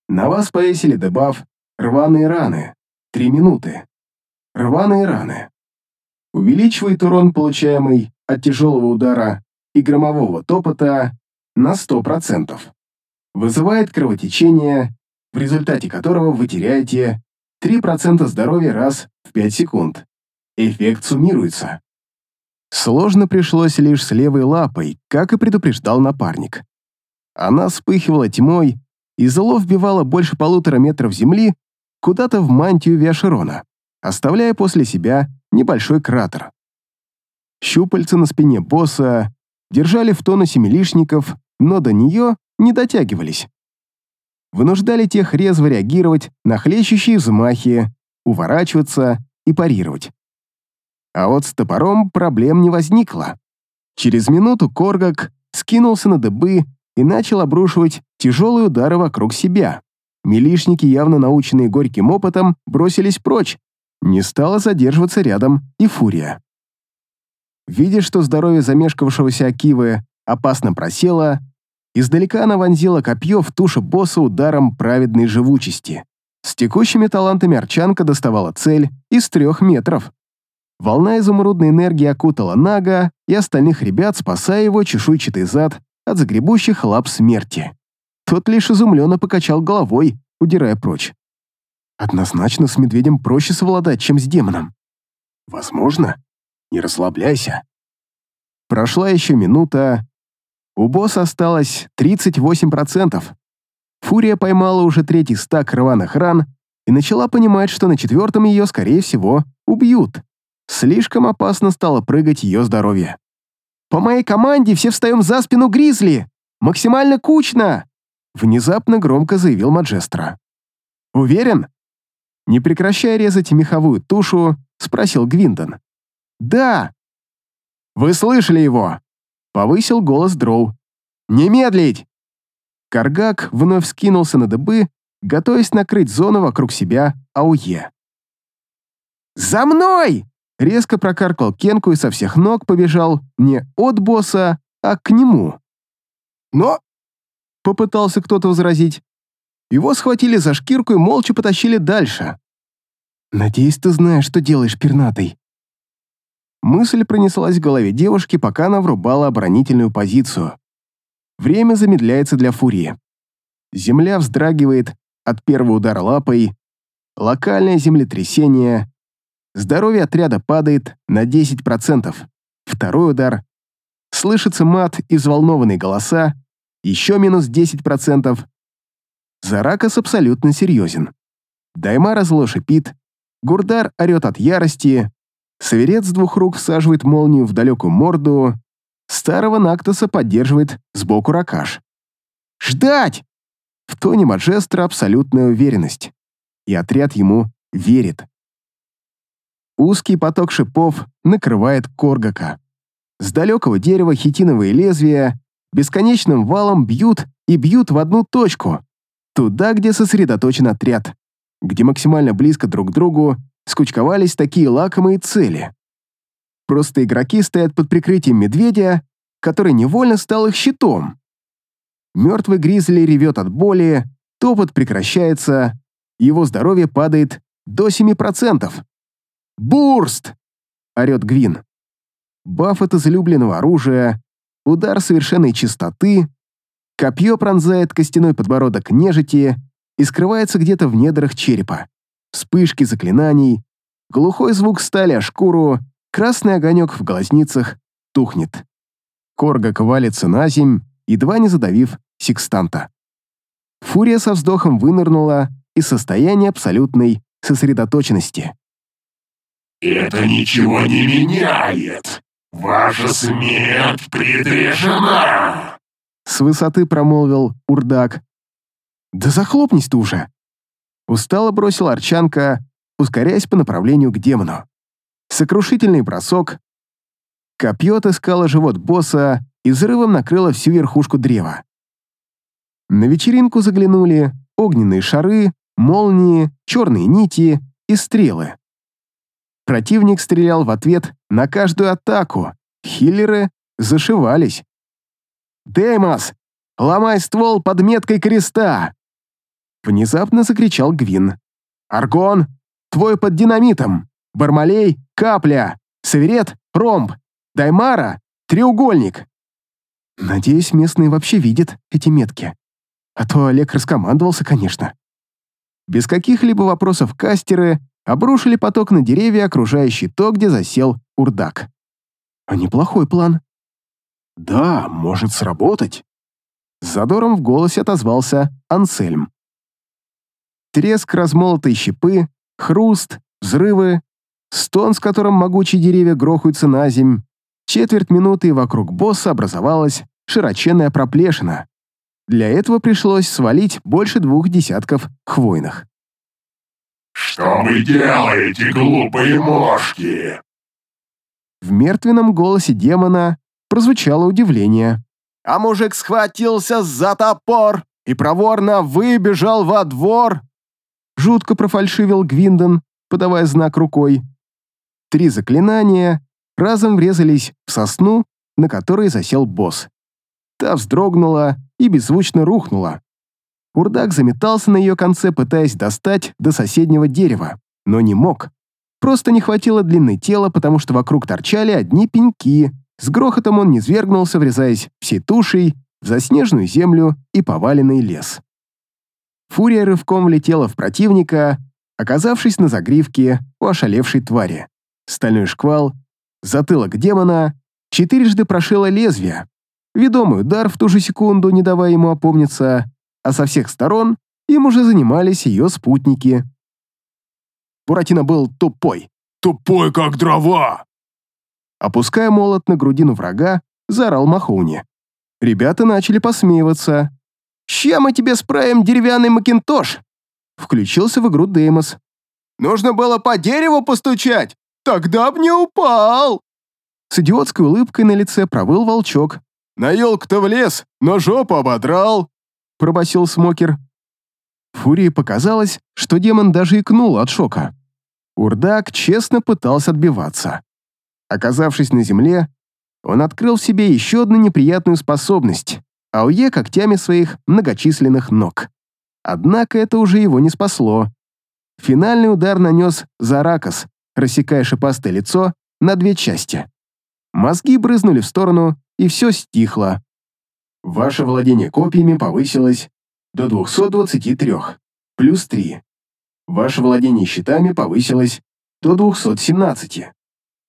На вас повесили дебаф «Рваные раны». Три минуты. Рваные раны. Увеличивает урон, получаемый от тяжелого удара и громового топота, на 100%. Вызывает кровотечение, в результате которого вы теряете 3% здоровья раз в 5 секунд. Эффект суммируется. Сложно пришлось лишь с левой лапой, как и предупреждал напарник. Она вспыхивала тьмой и зло вбивала больше полутора метров земли куда-то в мантию Виашерона, оставляя после себя небольшой кратер. Щупальца на спине босса держали в тонусе милишников, но до нее не дотягивались. Вынуждали тех резво реагировать на хлещущие взмахи, уворачиваться и парировать. А вот с топором проблем не возникло. Через минуту Коргак скинулся на дыбы и начал обрушивать тяжелые удары вокруг себя. Милишники, явно наученные горьким опытом, бросились прочь. Не стала задерживаться рядом и Фурия. Видя, что здоровье замешкавшегося Акивы опасно просело, издалека она вонзила копье в тушу босса ударом праведной живучести. С текущими талантами Арчанка доставала цель из трех метров. Волна изумрудной энергии окутала Нага и остальных ребят, спасая его чешуйчатый зад от загребущих лап смерти. Тот лишь изумленно покачал головой, удирая прочь. Однозначно с медведем проще совладать, чем с демоном. Возможно. Не расслабляйся. Прошла еще минута. У босса осталось 38%. Фурия поймала уже третий стак рваных ран и начала понимать, что на четвертом ее, скорее всего, убьют. Слишком опасно стало прыгать ее здоровье. «По моей команде все встаем за спину Гризли! Максимально кучно!» Внезапно громко заявил Маджестро. «Уверен?» Не прекращая резать меховую тушу, спросил Гвиндон. «Да!» «Вы слышали его?» Повысил голос Дроу. «Не медлить!» Каргак вновь скинулся на дыбы, готовясь накрыть зону вокруг себя АУЕ. «За мной!» Резко прокаркал Кенку и со всех ног побежал не от босса, а к нему. «Но...» попытался кто-то возразить. Его схватили за шкирку и молча потащили дальше. «Надеюсь, ты знаешь, что делаешь, пернатый». Мысль пронеслась в голове девушки, пока она врубала оборонительную позицию. Время замедляется для фурии. Земля вздрагивает от первого удара лапой, локальное землетрясение, здоровье отряда падает на 10%, второй удар, слышится мат и взволнованные голоса, еще минус 10%. Заракас абсолютно серьезен. Даймара зло шипит, Гурдар орет от ярости, Саверец двух рук всаживает молнию в далекую морду, старого Нактоса поддерживает сбоку Ракаш. «Ждать!» В тоне Маджестра абсолютная уверенность, и отряд ему верит. Узкий поток шипов накрывает Коргака. С далекого дерева хитиновые лезвия бесконечным валом бьют и бьют в одну точку, туда, где сосредоточен отряд, где максимально близко друг к другу скучковались такие лакомые цели. Просто игроки стоят под прикрытием медведя, который невольно стал их щитом. Мертвый гризли ревет от боли, топот прекращается, его здоровье падает до 7%. «Бурст!» — орет Гвин. Баф от излюбленного оружия, удар совершенной чистоты, копье пронзает костяной подбородок нежити и скрывается где-то в недрах черепа. Вспышки заклинаний, глухой звук стали о шкуру, красный огонек в глазницах тухнет. Коргак валится на земь, едва не задавив секстанта. Фурия со вздохом вынырнула из состояния абсолютной сосредоточенности. «Это ничего не меняет. Ваша смерть предрешена!» С высоты промолвил Урдак. «Да захлопнись ты уже!» Устало бросила Арчанка, ускоряясь по направлению к демону. Сокрушительный бросок. Копье отыскало живот босса и взрывом накрыло всю верхушку древа. На вечеринку заглянули огненные шары, молнии, черные нити и стрелы. Противник стрелял в ответ на каждую атаку, хиллеры зашивались. «Деймос, ломай ствол под меткой креста!» Внезапно закричал Гвин. «Аргон, твой под динамитом! Бармалей — капля! Саверет — ромб! Даймара — треугольник!» Надеюсь, местные вообще видят эти метки. А то Олег раскомандовался, конечно. Без каких-либо вопросов кастеры обрушили поток на деревья, окружающие то, где засел урдак. А неплохой план. Да, может сработать. С задором в голосе отозвался Ансельм. Треск размолотой щепы, хруст, взрывы, стон, с которым могучие деревья грохаются на земь. Четверть минуты вокруг босса образовалась широченная проплешина. Для этого пришлось свалить больше двух десятков хвойных. «Что вы делаете, глупые мошки?» В мертвенном голосе демона прозвучало удивление. А мужик схватился за топор и проворно выбежал во двор. Жутко профальшивил Гвиндон, подавая знак рукой. Три заклинания разом врезались в сосну, на которой засел босс. Та вздрогнула и беззвучно рухнула. Урдак заметался на ее конце, пытаясь достать до соседнего дерева, но не мог. Просто не хватило длины тела, потому что вокруг торчали одни пеньки. С грохотом он низвергнулся, врезаясь всей тушей в заснеженную землю и поваленный лес. Фурия рывком влетела в противника, оказавшись на загривке у ошалевшей твари. Стальной шквал, затылок демона, четырежды прошило лезвие, Ведомый удар в ту же секунду, не давая ему опомниться, а со всех сторон им уже занимались ее спутники. Буратино был тупой. «Тупой, как дрова!» Опуская молот на грудину врага, заорал Махуни. Ребята начали посмеиваться. «Ща мы тебе справим деревянный макинтош!» Включился в игру Деймос. «Нужно было по дереву постучать! Тогда б не упал!» С идиотской улыбкой на лице провыл волчок, на елку-то влез, но жопу ободрал!» — пробасил Смокер. Фурии показалось, что демон даже икнул от шока. Урдак честно пытался отбиваться. Оказавшись на земле, он открыл в себе еще одну неприятную способность — АОЕ когтями своих многочисленных ног. Однако это уже его не спасло. Финальный удар нанес Заракас, рассекая шипастое лицо на две части. Мозги брызнули в сторону, и все стихло. Ваше владение копьями повысилось до 223, плюс 3. Ваше владение щитами повысилось до 217,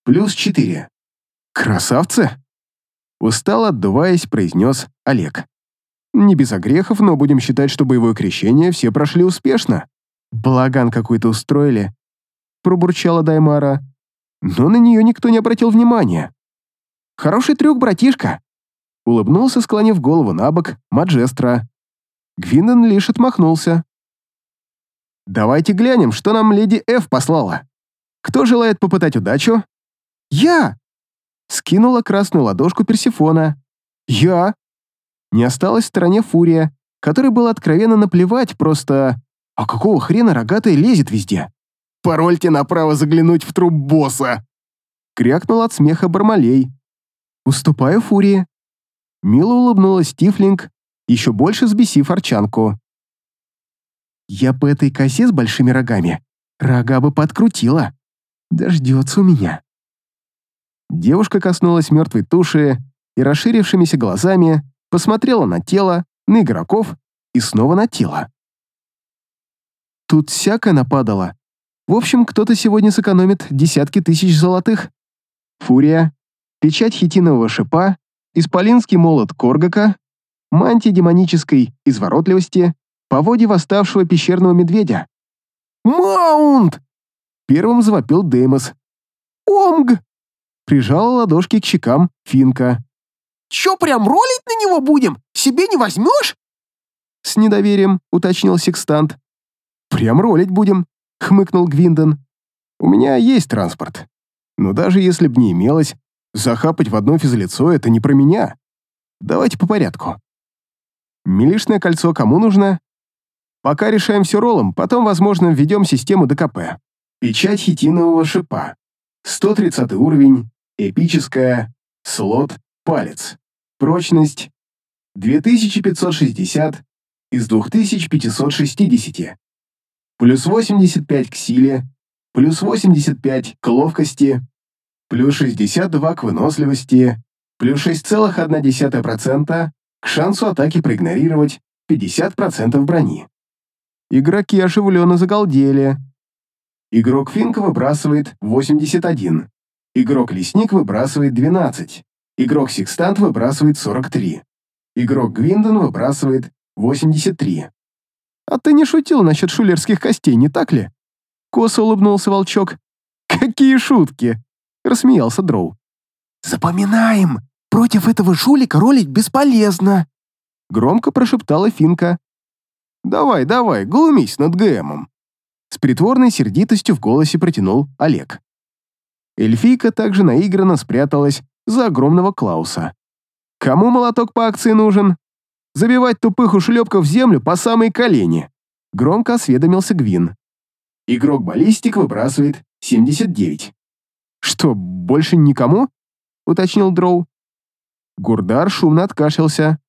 плюс 4. Красавцы! Устало отдуваясь, произнес Олег. Не без огрехов, но будем считать, что боевое крещение все прошли успешно. Балаган какой-то устроили. Пробурчала Даймара. Но на нее никто не обратил внимания. Хороший трюк, братишка. Улыбнулся, склонив голову на бок, Маджестра. Гвинден лишь отмахнулся. «Давайте глянем, что нам леди Ф послала. Кто желает попытать удачу?» «Я!» Скинула красную ладошку Персифона. «Я!» Не осталась в стороне Фурия, которой было откровенно наплевать, просто... А какого хрена рогатая лезет везде? «Парольте направо заглянуть в труп босса!» Крякнул от смеха Бармалей. «Уступаю Фурии». Мило улыбнулась Тифлинг, еще больше взбесив Арчанку. «Я по этой косе с большими рогами рога бы подкрутила. Дождется у меня». Девушка коснулась мертвой туши и расширившимися глазами посмотрела на тело, на игроков и снова на тело. Тут всякое нападало. В общем, кто-то сегодня сэкономит десятки тысяч золотых. Фурия, печать хитинового шипа, исполинский молот Коргака, мантия демонической изворотливости, поводье восставшего пещерного медведя. «Маунт!» Первым завопил Деймос. «Омг!» Прижала ладошки к щекам Финка. Чё, прям ролить на него будем? Себе не возьмешь?» С недоверием уточнил секстант. «Прям ролить будем», — хмыкнул Гвиндон. «У меня есть транспорт. Но даже если б не имелось, захапать в одно физлицо — это не про меня. Давайте по порядку. Милишное кольцо кому нужно? Пока решаем все роллом, потом, возможно, введем систему ДКП. Печать хитинового шипа. 130 уровень, эпическая, слот, палец. Прочность 2560 из 2560. Плюс 85 к силе, плюс 85 к ловкости, плюс 62 к выносливости, плюс 6,1% к шансу атаки проигнорировать 50% брони. Игроки оживленно загалдели. Игрок Финка выбрасывает 81. Игрок Лесник выбрасывает 12. Игрок Секстант выбрасывает 43. Игрок Гвиндон выбрасывает 83. А ты не шутил насчет шулерских костей, не так ли? Косо улыбнулся волчок. Какие шутки! Рассмеялся Дроу. Запоминаем! Против этого жулика ролить бесполезно!» Громко прошептала Финка. «Давай, давай, глумись над ГМом!» С притворной сердитостью в голосе протянул Олег. Эльфийка также наигранно спряталась за огромного Клауса. «Кому молоток по акции нужен? Забивать тупых ушлепков в землю по самые колени!» Громко осведомился Гвин. Игрок баллистик выбрасывает 79. «Что, больше никому?» — уточнил Дроу. Гурдар шумно откашлялся.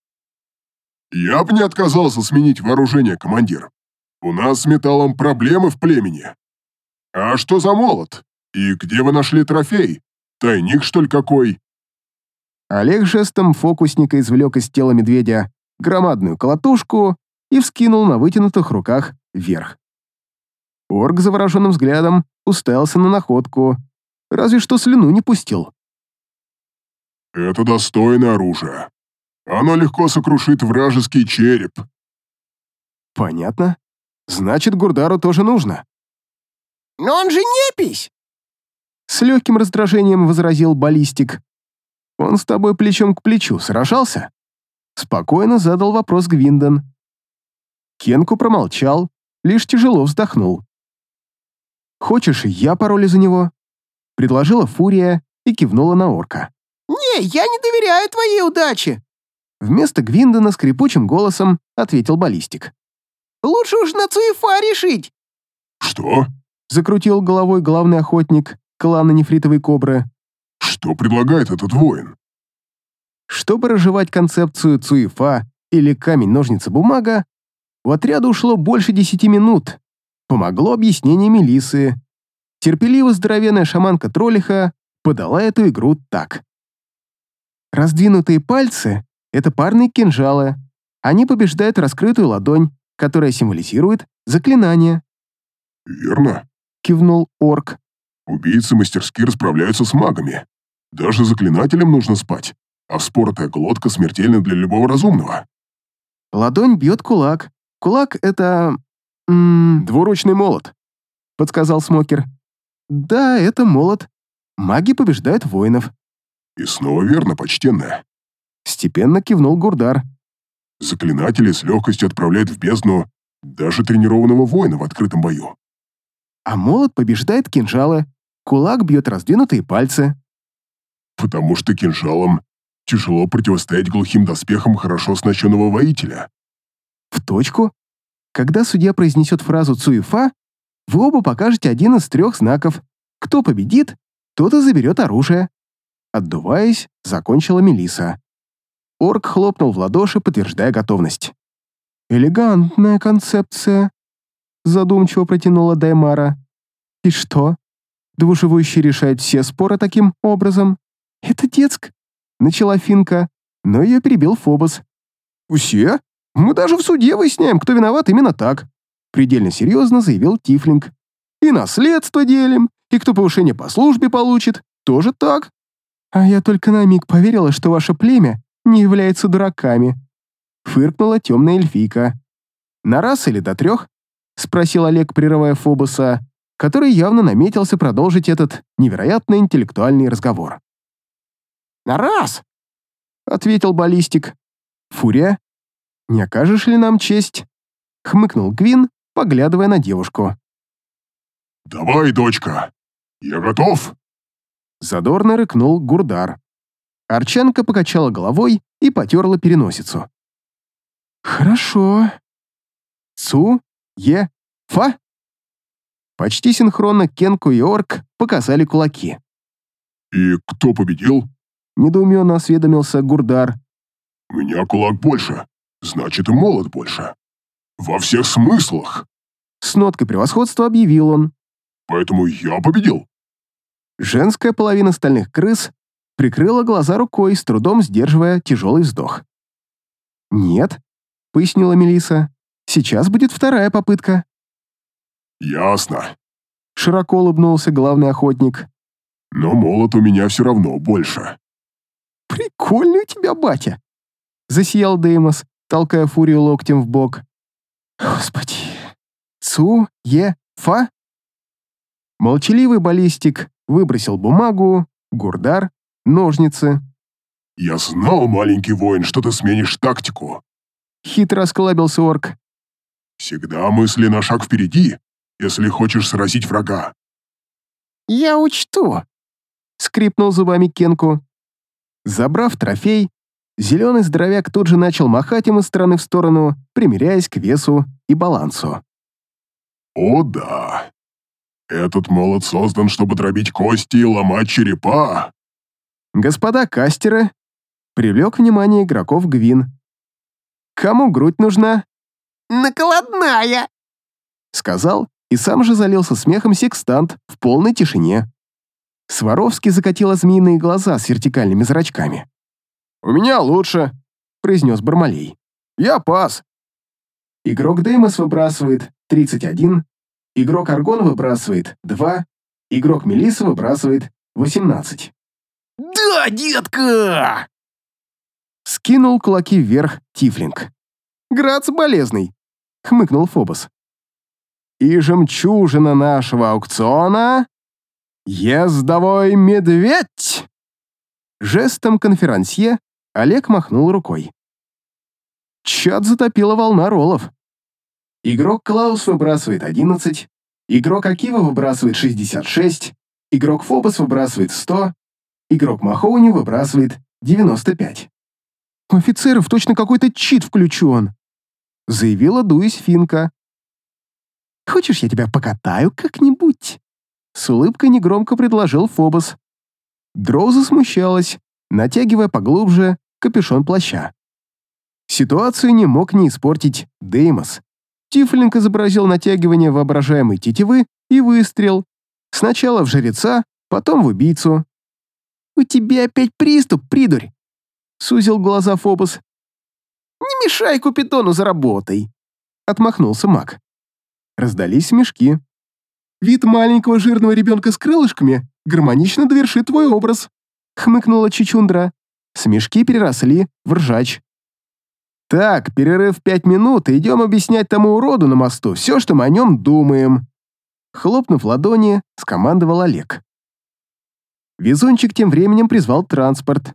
«Я бы не отказался сменить вооружение, командир. У нас с металлом проблемы в племени. А что за молот? И где вы нашли трофей? Тайник, что ли, какой?» Олег жестом фокусника извлек из тела медведя громадную колотушку и вскинул на вытянутых руках вверх. Орк завороженным взглядом уставился на находку, разве что слюну не пустил. «Это достойное оружие. Оно легко сокрушит вражеский череп». «Понятно. Значит, Гурдару тоже нужно». «Но он же непись!» С легким раздражением возразил баллистик. «Он с тобой плечом к плечу сражался?» Спокойно задал вопрос Гвиндон. Кенку промолчал, лишь тяжело вздохнул. «Хочешь, я пароли за него?» Предложила Фурия и кивнула на орка. «Не, я не доверяю твоей удаче!» Вместо Гвиндона скрипучим голосом ответил баллистик. «Лучше уж на Цуефа решить!» «Что?» Закрутил головой главный охотник клана Нефритовой Кобры. «Что предлагает этот воин?» Чтобы разжевать концепцию Цуефа или камень-ножницы-бумага, у отряда ушло больше десяти минут. Помогло объяснение Мелисы. Терпеливо здоровенная шаманка Троллиха подала эту игру так. Раздвинутые пальцы — это парные кинжалы. Они побеждают раскрытую ладонь, которая символизирует заклинание. «Верно», — кивнул орк. «Убийцы мастерски расправляются с магами. Даже заклинателям нужно спать, а вспоротая глотка смертельна для любого разумного». Ладонь бьет кулак. Кулак — это... М -м, двуручный молот, — подсказал Смокер. Да, это молот. Маги побеждают воинов. И снова верно, почтенная. Степенно кивнул Гурдар. Заклинатели с легкостью отправляют в бездну даже тренированного воина в открытом бою. А молот побеждает кинжалы, кулак бьет раздвинутые пальцы. Потому что кинжалом тяжело противостоять глухим доспехам хорошо оснащенного воителя. В точку. Когда судья произнесет фразу «Цуефа», вы оба покажете один из трех знаков. Кто победит, тот и заберет оружие. Отдуваясь, закончила Мелиса. Орк хлопнул в ладоши, подтверждая готовность. «Элегантная концепция», — задумчиво протянула Даймара. «И что? Двуживущий решает все споры таким образом? Это детск?» — начала Финка, но ее перебил Фобос. «Все? Мы даже в суде выясняем, кто виноват именно так», — предельно серьезно заявил Тифлинг. «И наследство делим, и кто повышение по службе получит, тоже так». «А я только на миг поверила, что ваше племя не является дураками», — фыркнула темная эльфийка. «На раз или до трех?» — спросил Олег, прерывая Фобоса, который явно наметился продолжить этот невероятно интеллектуальный разговор. «На раз!» — ответил баллистик. «Фурия, не окажешь ли нам честь?» — хмыкнул Гвин, поглядывая на девушку. «Давай, дочка, я готов!» Задорно рыкнул Гурдар. Арчанка покачала головой и потерла переносицу. «Хорошо. Цу, Е, Фа?» Почти синхронно Кенку и Орк показали кулаки. «И кто победил?» Недоуменно осведомился Гурдар. «У меня кулак больше, значит и молот больше. Во всех смыслах!» С ноткой превосходства объявил он. «Поэтому я победил!» Женская половина стальных крыс прикрыла глаза рукой, с трудом сдерживая тяжелый вздох. «Нет», — пояснила Мелиса, — «сейчас будет вторая попытка». «Ясно», — широко улыбнулся главный охотник. «Но молот у меня все равно больше». «Прикольный у тебя батя», — засиял Деймос, толкая фурию локтем в бок. «Господи, Цу, Е, Фа?» Молчаливый баллистик выбросил бумагу, гурдар, ножницы. «Я знал, маленький воин, что ты сменишь тактику!» Хитро осклабился орк. «Всегда мысли на шаг впереди, если хочешь сразить врага». «Я учту», — скрипнул зубами Кенку. Забрав трофей, зеленый здоровяк тут же начал махать им из стороны в сторону, примеряясь к весу и балансу. «О да, этот молот создан, чтобы дробить кости и ломать черепа!» Господа кастеры привлек внимание игроков Гвин. «Кому грудь нужна?» «Накладная!» Сказал и сам же залился смехом секстант в полной тишине. Сваровский закатила змеиные глаза с вертикальными зрачками. «У меня лучше», — произнес Бармалей. «Я пас». Игрок Деймос выбрасывает 31, игрок Аргон выбрасывает 2, игрок Мелиса выбрасывает 18. «Да, детка!» Скинул кулаки вверх Тифлинг. «Грац болезный», — хмыкнул Фобос. «И жемчужина нашего аукциона — ездовой медведь!» Жестом конферансье Олег махнул рукой. Чат затопила волна роллов. Игрок Клаус выбрасывает 11, игрок Акива выбрасывает 66, игрок Фобос выбрасывает 100, игрок Махоуни выбрасывает 95. «У офицеров точно какой-то чит включен», — заявила Дуис Финка. «Хочешь, я тебя покатаю как-нибудь?» С улыбкой негромко предложил Фобос. Дроу засмущалась, натягивая поглубже капюшон плаща. Ситуацию не мог не испортить Деймос. Тифлинг изобразил натягивание воображаемой тетивы и выстрел. Сначала в жреца, потом в убийцу. «У тебя опять приступ, придурь!» — сузил глаза Фобос. «Не мешай Купидону за работой!» — отмахнулся маг. Раздались смешки. «Вид маленького жирного ребенка с крылышками гармонично довершит твой образ», — хмыкнула Чичундра. Смешки переросли в ржач. «Так, перерыв пять минут, идем объяснять тому уроду на мосту все, что мы о нем думаем». Хлопнув ладони, скомандовал Олег. Везунчик тем временем призвал транспорт.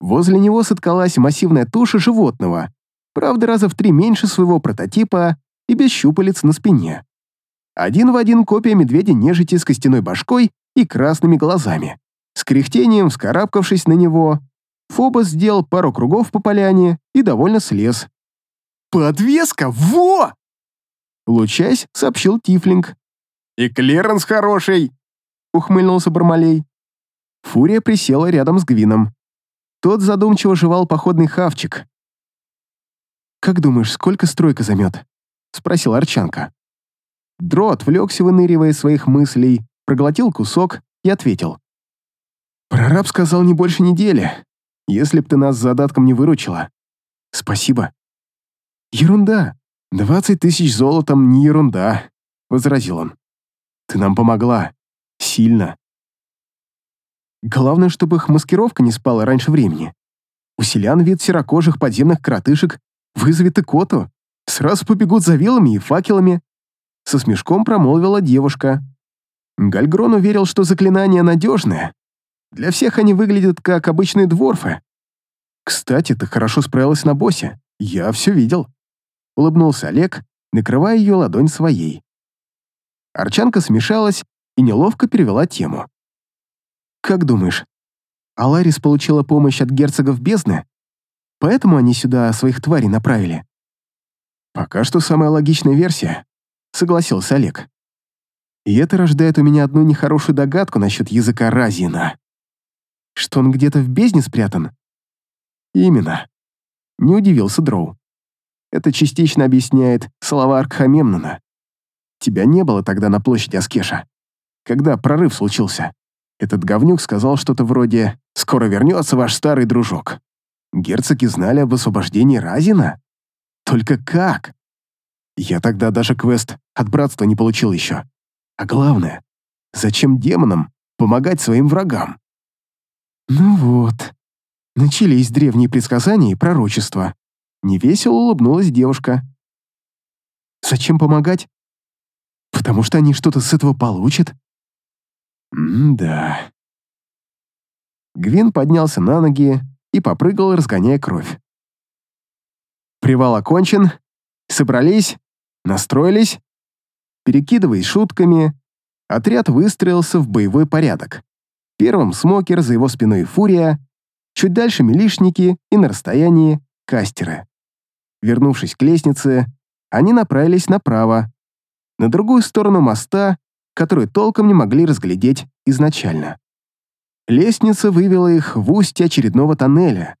Возле него соткалась массивная туша животного, правда, раза в три меньше своего прототипа и без щупалец на спине. Один в один копия медведя-нежити с костяной башкой и красными глазами. С кряхтением вскарабкавшись на него, Фобос сделал пару кругов по поляне и довольно слез. «Подвеска! Во!» Лучась, сообщил Тифлинг. «И клиренс хороший!» — ухмыльнулся Бармалей. Фурия присела рядом с Гвином. Тот задумчиво жевал походный хавчик. «Как думаешь, сколько стройка займет?» — спросил Арчанка. Дро отвлекся, выныривая своих мыслей, проглотил кусок и ответил. «Прораб сказал не больше недели, если б ты нас задатком не выручила. Спасибо». «Ерунда. Двадцать тысяч золотом не ерунда», — возразил он. «Ты нам помогла. Сильно. Главное, чтобы их маскировка не спала раньше времени. У селян вид серокожих подземных кротышек вызовет икоту. Сразу побегут за вилами и факелами. Со смешком промолвила девушка. Гальгрон уверил, что заклинание надежное. Для всех они выглядят как обычные дворфы. Кстати, ты хорошо справилась на боссе. Я все видел. Улыбнулся Олег, накрывая ее ладонь своей. Арчанка смешалась и неловко перевела тему. «Как думаешь, Аларис получила помощь от герцогов бездны? Поэтому они сюда своих тварей направили?» «Пока что самая логичная версия», — согласился Олег. «И это рождает у меня одну нехорошую догадку насчет языка Разина. Что он где-то в бездне спрятан?» «Именно», — не удивился Дроу. «Это частично объясняет слова Аркхамемнона. Тебя не было тогда на площади Аскеша, когда прорыв случился. Этот говнюк сказал что-то вроде «Скоро вернется ваш старый дружок». Герцоги знали об освобождении Разина? Только как? Я тогда даже квест от братства не получил еще. А главное, зачем демонам помогать своим врагам? Ну вот, начались древние предсказания и пророчества. Невесело улыбнулась девушка. Зачем помогать? Потому что они что-то с этого получат. М-да. Гвин поднялся на ноги и попрыгал, разгоняя кровь. Привал окончен. Собрались, настроились. Перекидываясь шутками, отряд выстроился в боевой порядок. Первым смокер, за его спиной фурия, чуть дальше милишники и на расстоянии кастеры. Вернувшись к лестнице, они направились направо, на другую сторону моста которую толком не могли разглядеть изначально. Лестница вывела их в устье очередного тоннеля.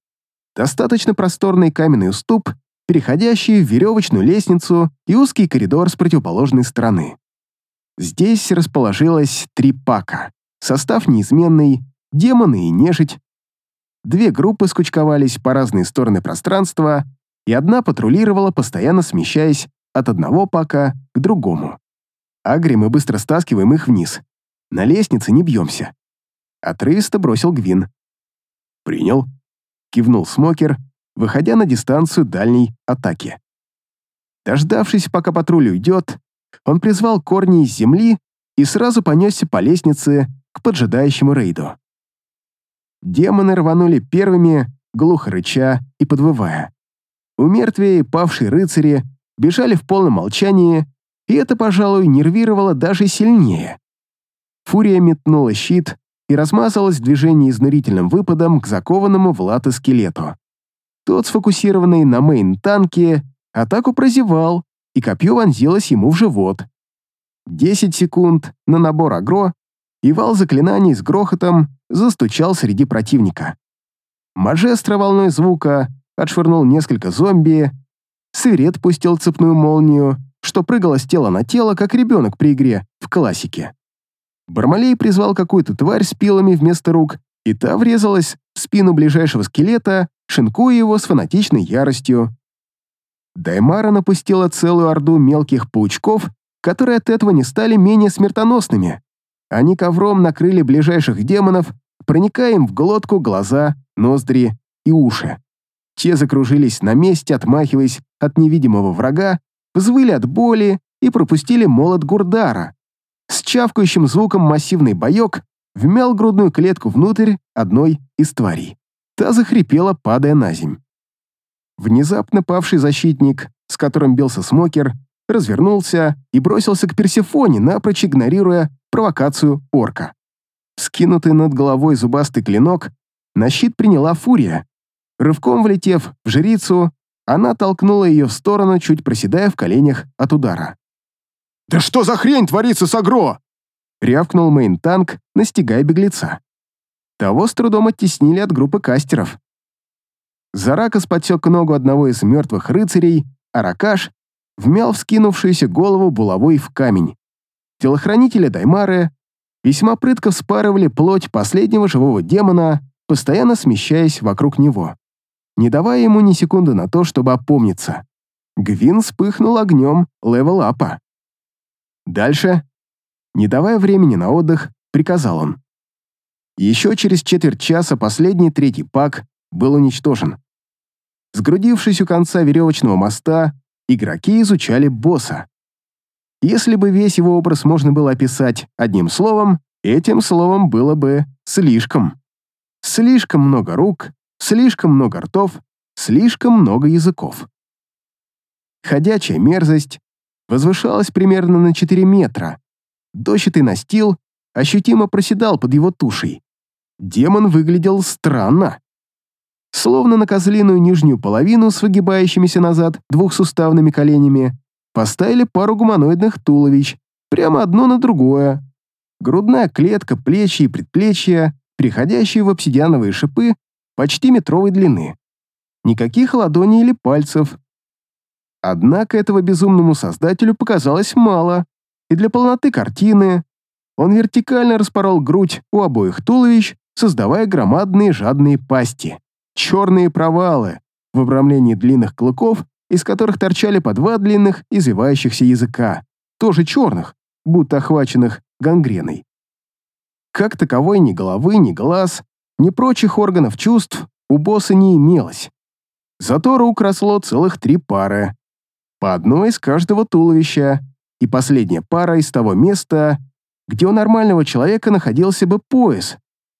Достаточно просторный каменный уступ, переходящий в веревочную лестницу и узкий коридор с противоположной стороны. Здесь расположилось три пака. Состав неизменный, демоны и нежить. Две группы скучковались по разные стороны пространства, и одна патрулировала, постоянно смещаясь от одного пака к другому. Агрим и быстро стаскиваем их вниз. На лестнице не бьемся. Отрывисто бросил Гвин. «Принял», — кивнул Смокер, выходя на дистанцию дальней атаки. Дождавшись, пока патруль уйдет, он призвал корни из земли и сразу понесся по лестнице к поджидающему рейду. Демоны рванули первыми, глухо рыча и подвывая. У мертвей павшие рыцари бежали в полном молчании, и это, пожалуй, нервировало даже сильнее. Фурия метнула щит и размазалась в движении изнурительным выпадом к закованному в латы скелету. Тот, сфокусированный на мейн-танке, атаку прозевал, и копье вонзилось ему в живот. Десять секунд на набор агро, и вал заклинаний с грохотом застучал среди противника. Мажестро волной звука отшвырнул несколько зомби, Свирет пустил цепную молнию, что прыгало с тела на тело, как ребенок при игре в классике. Бармалей призвал какую-то тварь с пилами вместо рук, и та врезалась в спину ближайшего скелета, шинкуя его с фанатичной яростью. Даймара напустила целую орду мелких паучков, которые от этого не стали менее смертоносными. Они ковром накрыли ближайших демонов, проникая им в глотку, глаза, ноздри и уши. Те закружились на месте, отмахиваясь от невидимого врага, взвыли от боли и пропустили молот Гурдара. С чавкающим звуком массивный боек вмял грудную клетку внутрь одной из тварей. Та захрипела, падая на земь. Внезапно павший защитник, с которым бился Смокер, развернулся и бросился к Персефоне, напрочь игнорируя провокацию орка. Скинутый над головой зубастый клинок на щит приняла фурия. Рывком влетев в жрицу, она толкнула ее в сторону, чуть проседая в коленях от удара. «Да что за хрень творится с агро?» — рявкнул мейн-танк, настигая беглеца. Того с трудом оттеснили от группы кастеров. Заракас подсек ногу одного из мертвых рыцарей, а Ракаш вмял вскинувшуюся голову булавой в камень. Телохранители Даймары весьма прытко вспарывали плоть последнего живого демона, постоянно смещаясь вокруг него, не давая ему ни секунды на то, чтобы опомниться. Гвин вспыхнул огнем левел-апа. Дальше, не давая времени на отдых, приказал он. Еще через четверть часа последний третий пак был уничтожен. Сгрудившись у конца веревочного моста, игроки изучали босса. Если бы весь его образ можно было описать одним словом, этим словом было бы «слишком». Слишком много рук, слишком много ртов, слишком много языков. Ходячая мерзость возвышалась примерно на 4 метра. Дощатый настил ощутимо проседал под его тушей. Демон выглядел странно. Словно на козлиную нижнюю половину с выгибающимися назад двухсуставными коленями поставили пару гуманоидных туловищ, прямо одно на другое. Грудная клетка, плечи и предплечья, переходящие в обсидиановые шипы почти метровой длины. Никаких ладоней или пальцев. Однако этого безумному создателю показалось мало, и для полноты картины он вертикально распорол грудь у обоих туловищ, создавая громадные жадные пасти, черные провалы в обрамлении длинных клыков из которых торчали по два длинных извивающихся языка, тоже черных, будто охваченных гангреной. Как таковой ни головы, ни глаз, ни прочих органов чувств у босса не имелось. Зато рук росло целых три пары, по одной из каждого туловища, и последняя пара из того места, где у нормального человека находился бы пояс.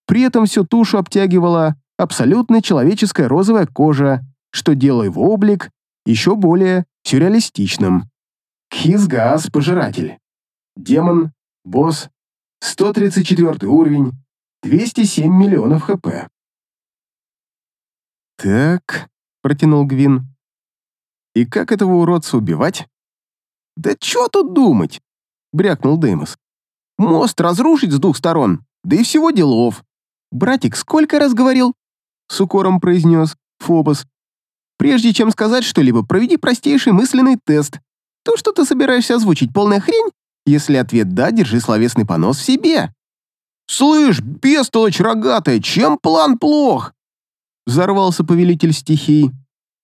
При этом всю тушу обтягивала абсолютно человеческая розовая кожа, что делало его облик еще более сюрреалистичным. Кхизгаас Пожиратель. Демон, босс, 134 уровень, 207 миллионов хп. «Так», — протянул Гвин. «И как этого уродца убивать?» «Да чё тут думать?» — брякнул Деймос. «Мост разрушить с двух сторон, да и всего делов». «Братик, сколько раз говорил?» — с укором произнес Фобос. Прежде чем сказать что-либо, проведи простейший мысленный тест. То, что ты собираешься озвучить, полная хрень? Если ответ «да», держи словесный понос в себе. «Слышь, бестолочь рогатая, чем план плох?» Взорвался повелитель стихий.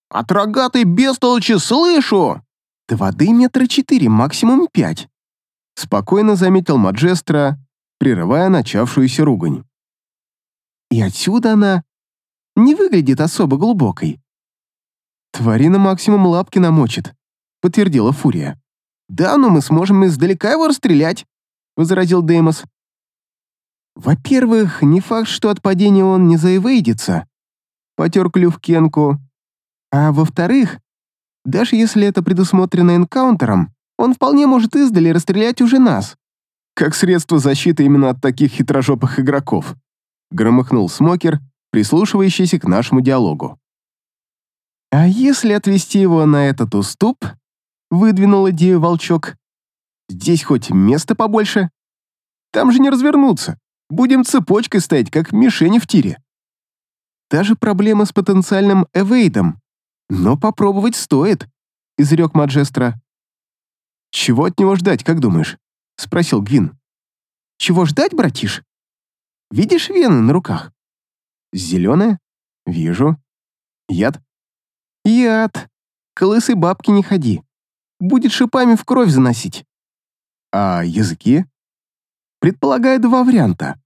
«От рогатой бестолочи слышу!» «До воды метра четыре, максимум пять», — спокойно заметил Маджестро, прерывая начавшуюся ругань. «И отсюда она не выглядит особо глубокой. «Тварина максимум лапки намочит», — подтвердила Фурия. «Да, но мы сможем издалека его расстрелять», — возразил Деймос. «Во-первых, не факт, что от падения он не заэвейдится», — потер клюв Кенку. «А во-вторых, даже если это предусмотрено энкаунтером, он вполне может издали расстрелять уже нас». «Как средство защиты именно от таких хитрожопых игроков», — громыхнул Смокер, прислушивающийся к нашему диалогу. «А если отвести его на этот уступ?» — выдвинул идею волчок. «Здесь хоть места побольше? Там же не развернуться. Будем цепочкой стоять, как мишени в тире». даже проблема с потенциальным эвейдом. Но попробовать стоит», — изрек Маджестра. «Чего от него ждать, как думаешь?» — спросил Гвин. «Чего ждать, братиш? Видишь вены на руках?» «Зеленая? Вижу. Яд?» «Яд. К лысой бабке не ходи. Будет шипами в кровь заносить». «А языки?» «Предполагаю два варианта.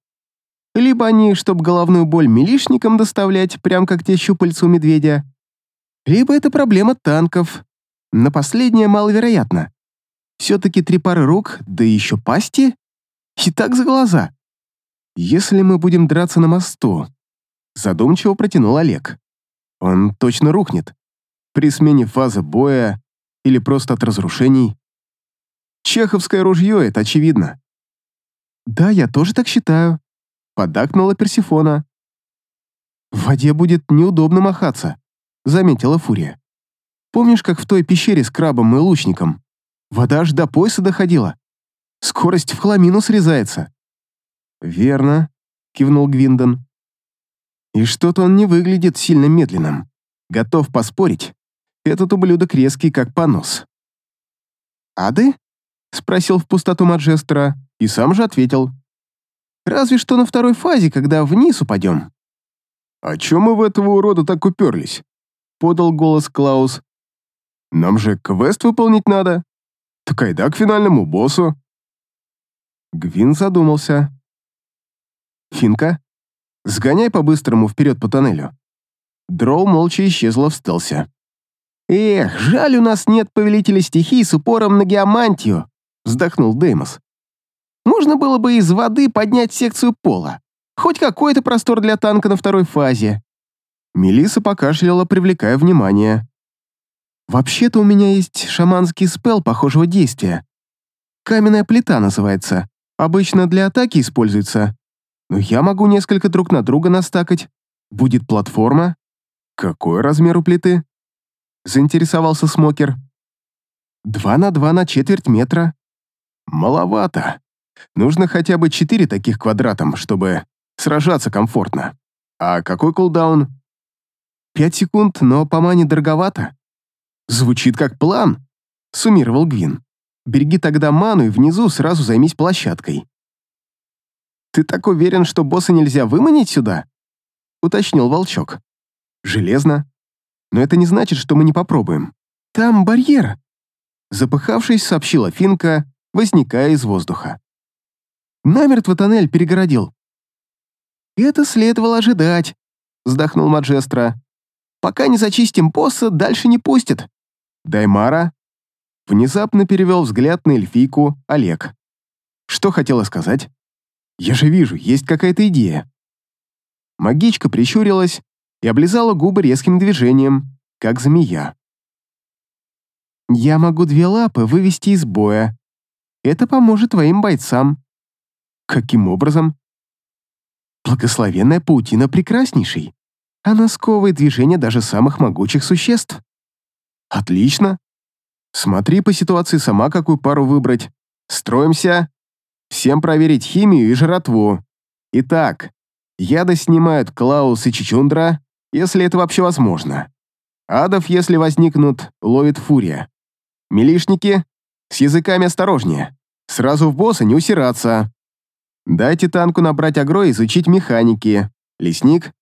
Либо они, чтоб головную боль милишникам доставлять, прям как те щупальца у медведя, либо это проблема танков. На последнее маловероятно. Все-таки три пары рук, да еще пасти. И так за глаза. Если мы будем драться на мосту, задумчиво протянул Олег. Он точно рухнет. При смене фазы боя или просто от разрушений. Чеховское ружье, это очевидно. Да, я тоже так считаю, поддакнула Персифона. В воде будет неудобно махаться, заметила Фурия. Помнишь, как в той пещере с крабом и лучником? Вода аж до пояса доходила. Скорость в хламину срезается. Верно, кивнул Гвиндон. И что-то он не выглядит сильно медленным. Готов поспорить. Этот ублюдок резкий, как понос. «Ады?» — спросил в пустоту Маджестера и сам же ответил. Разве что на второй фазе, когда вниз упадем». «А чё мы в этого урода так уперлись?» — подал голос Клаус. «Нам же квест выполнить надо. Так айда к финальному боссу». Гвин задумался. «Финка, сгоняй по-быстрому вперед по тоннелю». Дроу молча исчезла в стелсе. «Эх, жаль, у нас нет повелителя стихий с упором на геомантию», вздохнул Деймос. Можно было бы из воды поднять секцию пола. Хоть какой-то простор для танка на второй фазе. Мелиса покашляла, привлекая внимание. «Вообще-то у меня есть шаманский спел похожего действия. Каменная плита называется. Обычно для атаки используется. Но я могу несколько друг на друга настакать. Будет платформа. Какой размер у плиты?» Заинтересовался Смокер. «Два на два на четверть метра». «Маловато», Нужно хотя бы четыре таких квадратом, чтобы сражаться комфортно. А какой кулдаун? Пять секунд, но по мане дороговато. Звучит как план, суммировал Гвин. Береги тогда ману и внизу сразу займись площадкой. Ты так уверен, что босса нельзя выманить сюда? Уточнил Волчок. Железно. Но это не значит, что мы не попробуем. Там барьер. Запыхавшись, сообщила Финка, возникая из воздуха намертво тоннель перегородил. «Это следовало ожидать», — вздохнул Маджестро. «Пока не зачистим босса, дальше не пустят». «Даймара?» Внезапно перевел взгляд на эльфийку Олег. «Что хотела сказать?» «Я же вижу, есть какая-то идея». Магичка прищурилась и облизала губы резким движением, как змея. «Я могу две лапы вывести из боя. Это поможет твоим бойцам», Каким образом? Благословенная паутина прекраснейший. Она сковывает движение даже самых могучих существ. Отлично. Смотри по ситуации сама, какую пару выбрать. Строимся. Всем проверить химию и жратву. Итак, яды снимают Клаус и Чичундра, если это вообще возможно. Адов, если возникнут, ловит фурия. Милишники, с языками осторожнее. Сразу в босса не усираться. Дайте танку набрать агро и изучить механики. Лесник.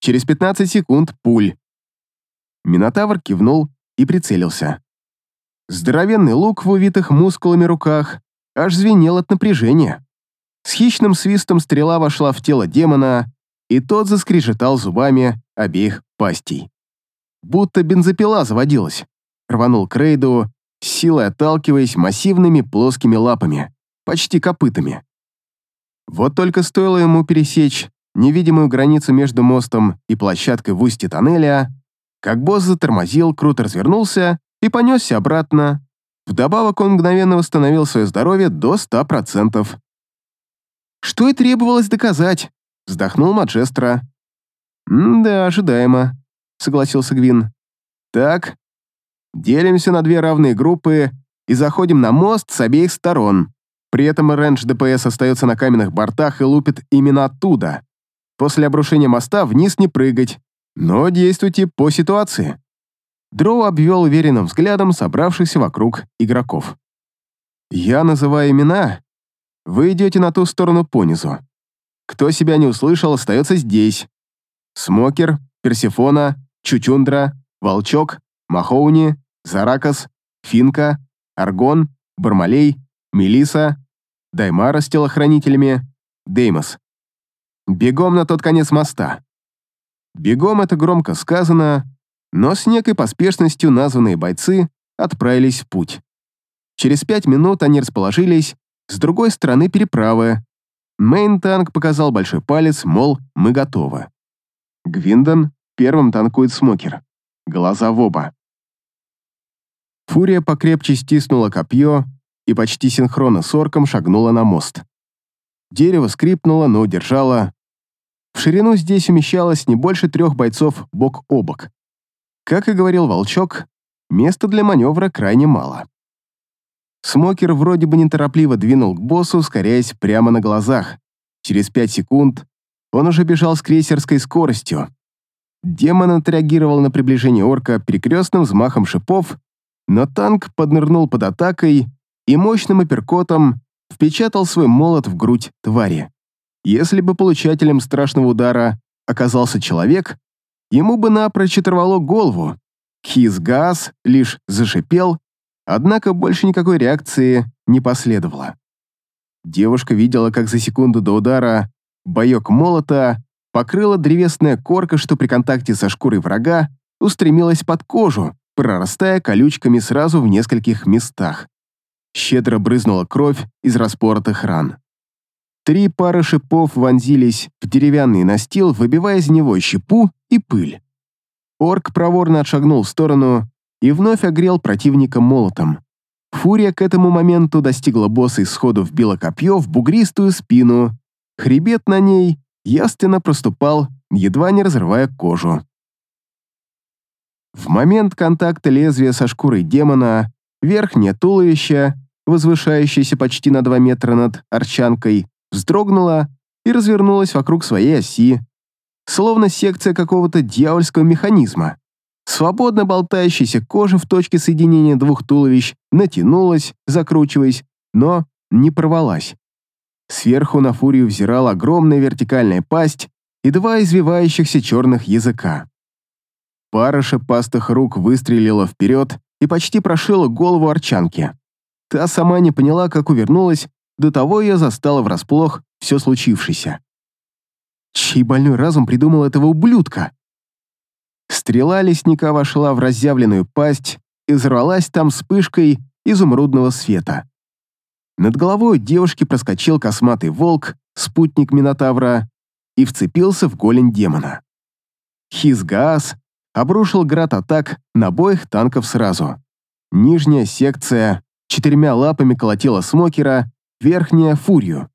Через 15 секунд пуль. Минотавр кивнул и прицелился. Здоровенный лук в увитых мускулами руках аж звенел от напряжения. С хищным свистом стрела вошла в тело демона, и тот заскрежетал зубами обеих пастей. Будто бензопила заводилась. Рванул к рейду, силой отталкиваясь массивными плоскими лапами, почти копытами. Вот только стоило ему пересечь невидимую границу между мостом и площадкой в устье тоннеля, как босс затормозил, круто развернулся и понесся обратно. Вдобавок он мгновенно восстановил свое здоровье до 100%. «Что и требовалось доказать», — вздохнул Маджестро. «Да, ожидаемо», — согласился Гвин. «Так, делимся на две равные группы и заходим на мост с обеих сторон. При этом рейндж ДПС остается на каменных бортах и лупит именно оттуда. После обрушения моста вниз не прыгать, Но действуйте по ситуации. Дроу обвел уверенным взглядом собравшихся вокруг игроков. Я называю имена, вы идете на ту сторону понизу. Кто себя не услышал, остается здесь. Смокер, Персифона, Чучундра, Волчок, Махоуни, Заракас, Финка, Аргон, Бармалей, Мелиса, Даймара с телохранителями, Деймос. Бегом на тот конец моста. Бегом это громко сказано, но с некой поспешностью названные бойцы отправились в путь. Через пять минут они расположились с другой стороны переправы. Мейн-танк показал большой палец, мол, мы готовы. Гвиндон первым танкует смокер. Глаза в оба. Фурия покрепче стиснула копье и почти синхронно с орком шагнула на мост. Дерево скрипнуло, но удержало. В ширину здесь умещалось не больше трех бойцов бок о бок. Как и говорил Волчок, места для маневра крайне мало. Смокер вроде бы неторопливо двинул к боссу, ускоряясь прямо на глазах. Через пять секунд он уже бежал с крейсерской скоростью. Демон отреагировал на приближение орка перекрестным взмахом шипов, но танк поднырнул под атакой и мощным апперкотом впечатал свой молот в грудь твари. Если бы получателем страшного удара оказался человек, ему бы напрочь оторвало голову. Хизгаз лишь зашипел, однако больше никакой реакции не последовало. Девушка видела, как за секунду до удара боек молота покрыла древесная корка, что при контакте со шкурой врага устремилась под кожу, прорастая колючками сразу в нескольких местах. Щедро брызнула кровь из распоротых ран. Три пары шипов вонзились в деревянный настил, выбивая из него щепу и пыль. Орк проворно отшагнул в сторону и вновь огрел противника молотом. Фурия к этому моменту достигла босса и сходу вбила копье в бугристую спину. Хребет на ней ясно проступал, едва не разрывая кожу. В момент контакта лезвия со шкурой демона верхнее туловище, возвышающееся почти на 2 метра над арчанкой, вздрогнуло и развернулось вокруг своей оси, словно секция какого-то дьявольского механизма. Свободно болтающаяся кожа в точке соединения двух туловищ натянулась, закручиваясь, но не порвалась. Сверху на фурию взирала огромная вертикальная пасть и два извивающихся черных языка. Пара шипастых рук выстрелила вперед и почти прошила голову арчанки. Та сама не поняла, как увернулась, до того ее застало врасплох все случившееся. Чей больной разум придумал этого ублюдка? Стрела лесника вошла в разъявленную пасть и взорвалась там вспышкой изумрудного света. Над головой девушки проскочил косматый волк, спутник Минотавра, и вцепился в голень демона. Хизгаас обрушил град атак на обоих танков сразу. Нижняя секция четырьмя лапами колотила смокера, верхняя — фурию.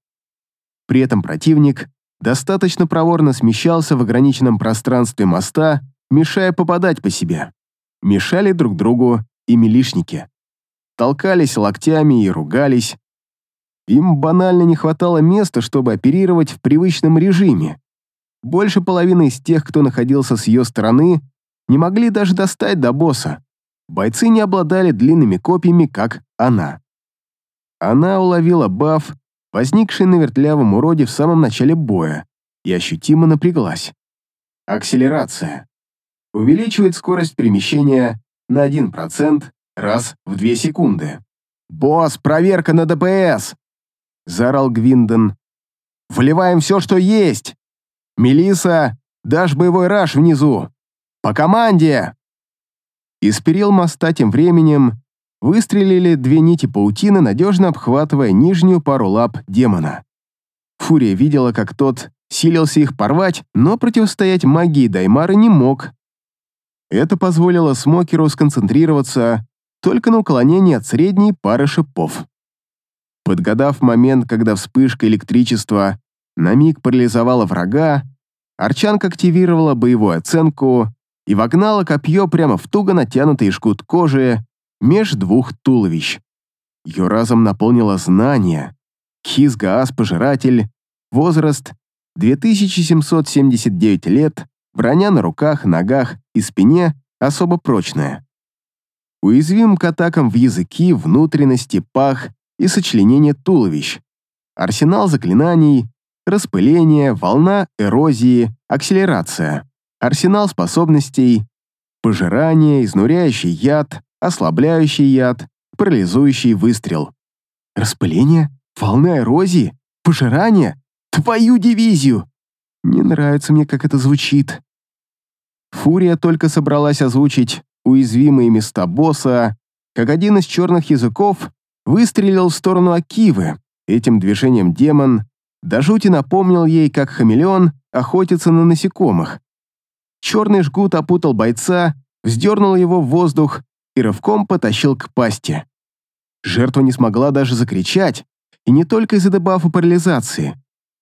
При этом противник достаточно проворно смещался в ограниченном пространстве моста, мешая попадать по себе. Мешали друг другу и милишники. Толкались локтями и ругались. Им банально не хватало места, чтобы оперировать в привычном режиме. Больше половины из тех, кто находился с ее стороны, не могли даже достать до босса. Бойцы не обладали длинными копьями, как она. Она уловила баф, возникший на вертлявом уроде в самом начале боя, и ощутимо напряглась. Акселерация. Увеличивает скорость перемещения на 1% раз в 2 секунды. «Босс, проверка на ДПС!» — заорал Гвиндон. «Вливаем все, что есть! Мелиса, дашь боевой раш внизу! По команде!» Из перил моста тем временем выстрелили две нити паутины, надежно обхватывая нижнюю пару лап демона. Фурия видела, как тот силился их порвать, но противостоять магии Даймара не мог. Это позволило Смокеру сконцентрироваться только на уклонении от средней пары шипов. Подгадав момент, когда вспышка электричества на миг парализовала врага, Арчанка активировала боевую оценку и вогнала копье прямо в туго натянутый жгут кожи меж двух туловищ. Ее разом наполнило знание. Хизгаас, пожиратель, возраст 2779 лет, броня на руках, ногах и спине особо прочная. Уязвим к атакам в языки, внутренности, пах и сочленение туловищ. Арсенал заклинаний, распыление, волна эрозии, акселерация. Арсенал способностей, пожирание, изнуряющий яд, ослабляющий яд, парализующий выстрел. Распыление, волна эрозии, пожирание, твою дивизию! Не нравится мне, как это звучит. Фурия только собралась озвучить уязвимые места босса, как один из черных языков выстрелил в сторону Акивы. Этим движением демон до жути напомнил ей, как хамелеон охотится на насекомых. Черный жгут опутал бойца, вздернул его в воздух и рывком потащил к пасти. Жертва не смогла даже закричать, и не только из-за дебафа парализации.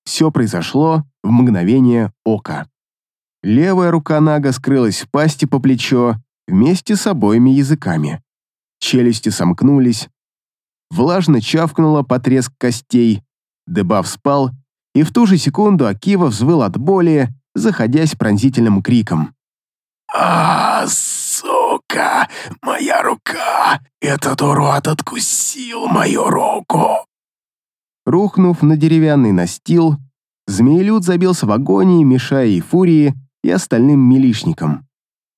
Все произошло в мгновение ока. Левая рука Нага скрылась в пасти по плечо вместе с обоими языками. Челюсти сомкнулись, влажно чавкнуло потреск костей, дебаф спал, и в ту же секунду Акива взвыл от боли, заходясь пронзительным криком. «А, сука! Моя рука! Этот урод откусил мою руку!» Рухнув на деревянный настил, змеелюд забился в агонии, мешая и фурии, и остальным милишникам.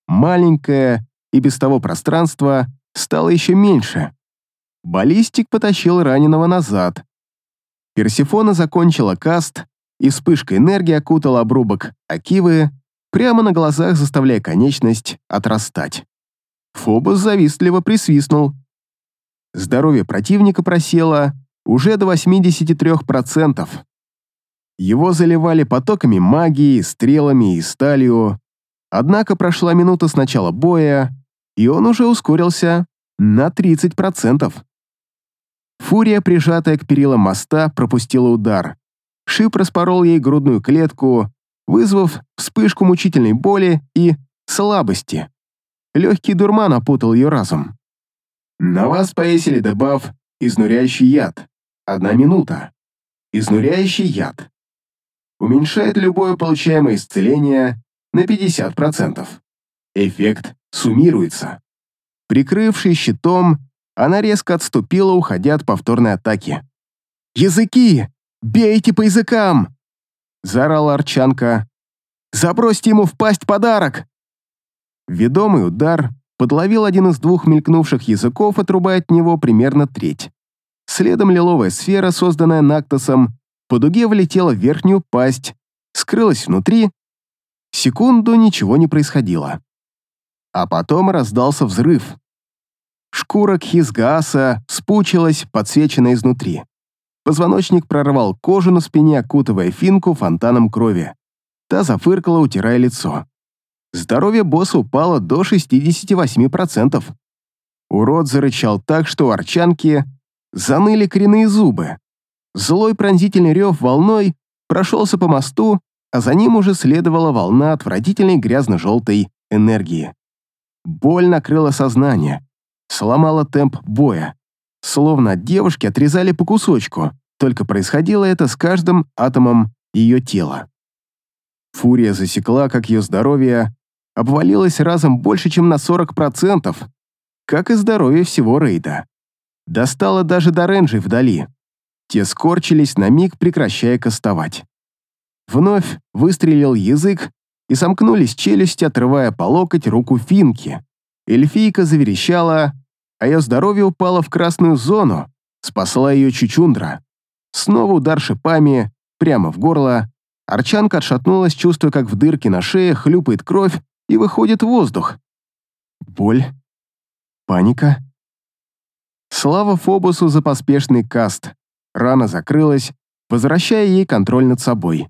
Маленькое и без того пространство стало еще меньше. Баллистик потащил раненого назад. Персифона закончила каст, и вспышка энергии окутала обрубок Акивы, прямо на глазах заставляя конечность отрастать. Фобос завистливо присвистнул. Здоровье противника просело уже до 83%. Его заливали потоками магии, стрелами и сталью. Однако прошла минута с начала боя, и он уже ускорился на 30%. Фурия, прижатая к перилам моста, пропустила удар. Шип распорол ей грудную клетку, вызвав вспышку мучительной боли и слабости. Легкий дурман опутал ее разум. На вас повесили дебаф «Изнуряющий яд». Одна минута. Изнуряющий яд. Уменьшает любое получаемое исцеление на 50%. Эффект суммируется. Прикрывшись щитом, она резко отступила, уходя от повторной атаки. «Языки! Бейте по языкам!» Заорала Арчанка. «Забросьте ему в пасть подарок!» Ведомый удар подловил один из двух мелькнувших языков, отрубая от него примерно треть. Следом лиловая сфера, созданная Нактосом, по дуге влетела в верхнюю пасть, скрылась внутри. Секунду ничего не происходило. А потом раздался взрыв. Шкура Кхизгааса спучилась, подсвеченная изнутри. Позвоночник прорвал кожу на спине, окутывая финку фонтаном крови. Та зафыркала, утирая лицо. Здоровье босса упало до 68%. Урод зарычал так, что арчанки заныли коренные зубы. Злой пронзительный рев волной прошелся по мосту, а за ним уже следовала волна отвратительной грязно-желтой энергии. Боль накрыла сознание, сломала темп боя. Словно от девушки отрезали по кусочку, только происходило это с каждым атомом ее тела. Фурия засекла, как ее здоровье обвалилось разом больше, чем на 40%, как и здоровье всего рейда. Достало даже до ренджей вдали. Те скорчились на миг, прекращая кастовать. Вновь выстрелил язык, и сомкнулись челюсти, отрывая по локоть руку Финки. Эльфийка заверещала, а ее здоровье упало в красную зону, спасла ее Чучундра. Снова удар шипами, прямо в горло. Арчанка отшатнулась, чувствуя, как в дырке на шее хлюпает кровь и выходит воздух. Боль. Паника. Слава Фобусу за поспешный каст. Рана закрылась, возвращая ей контроль над собой.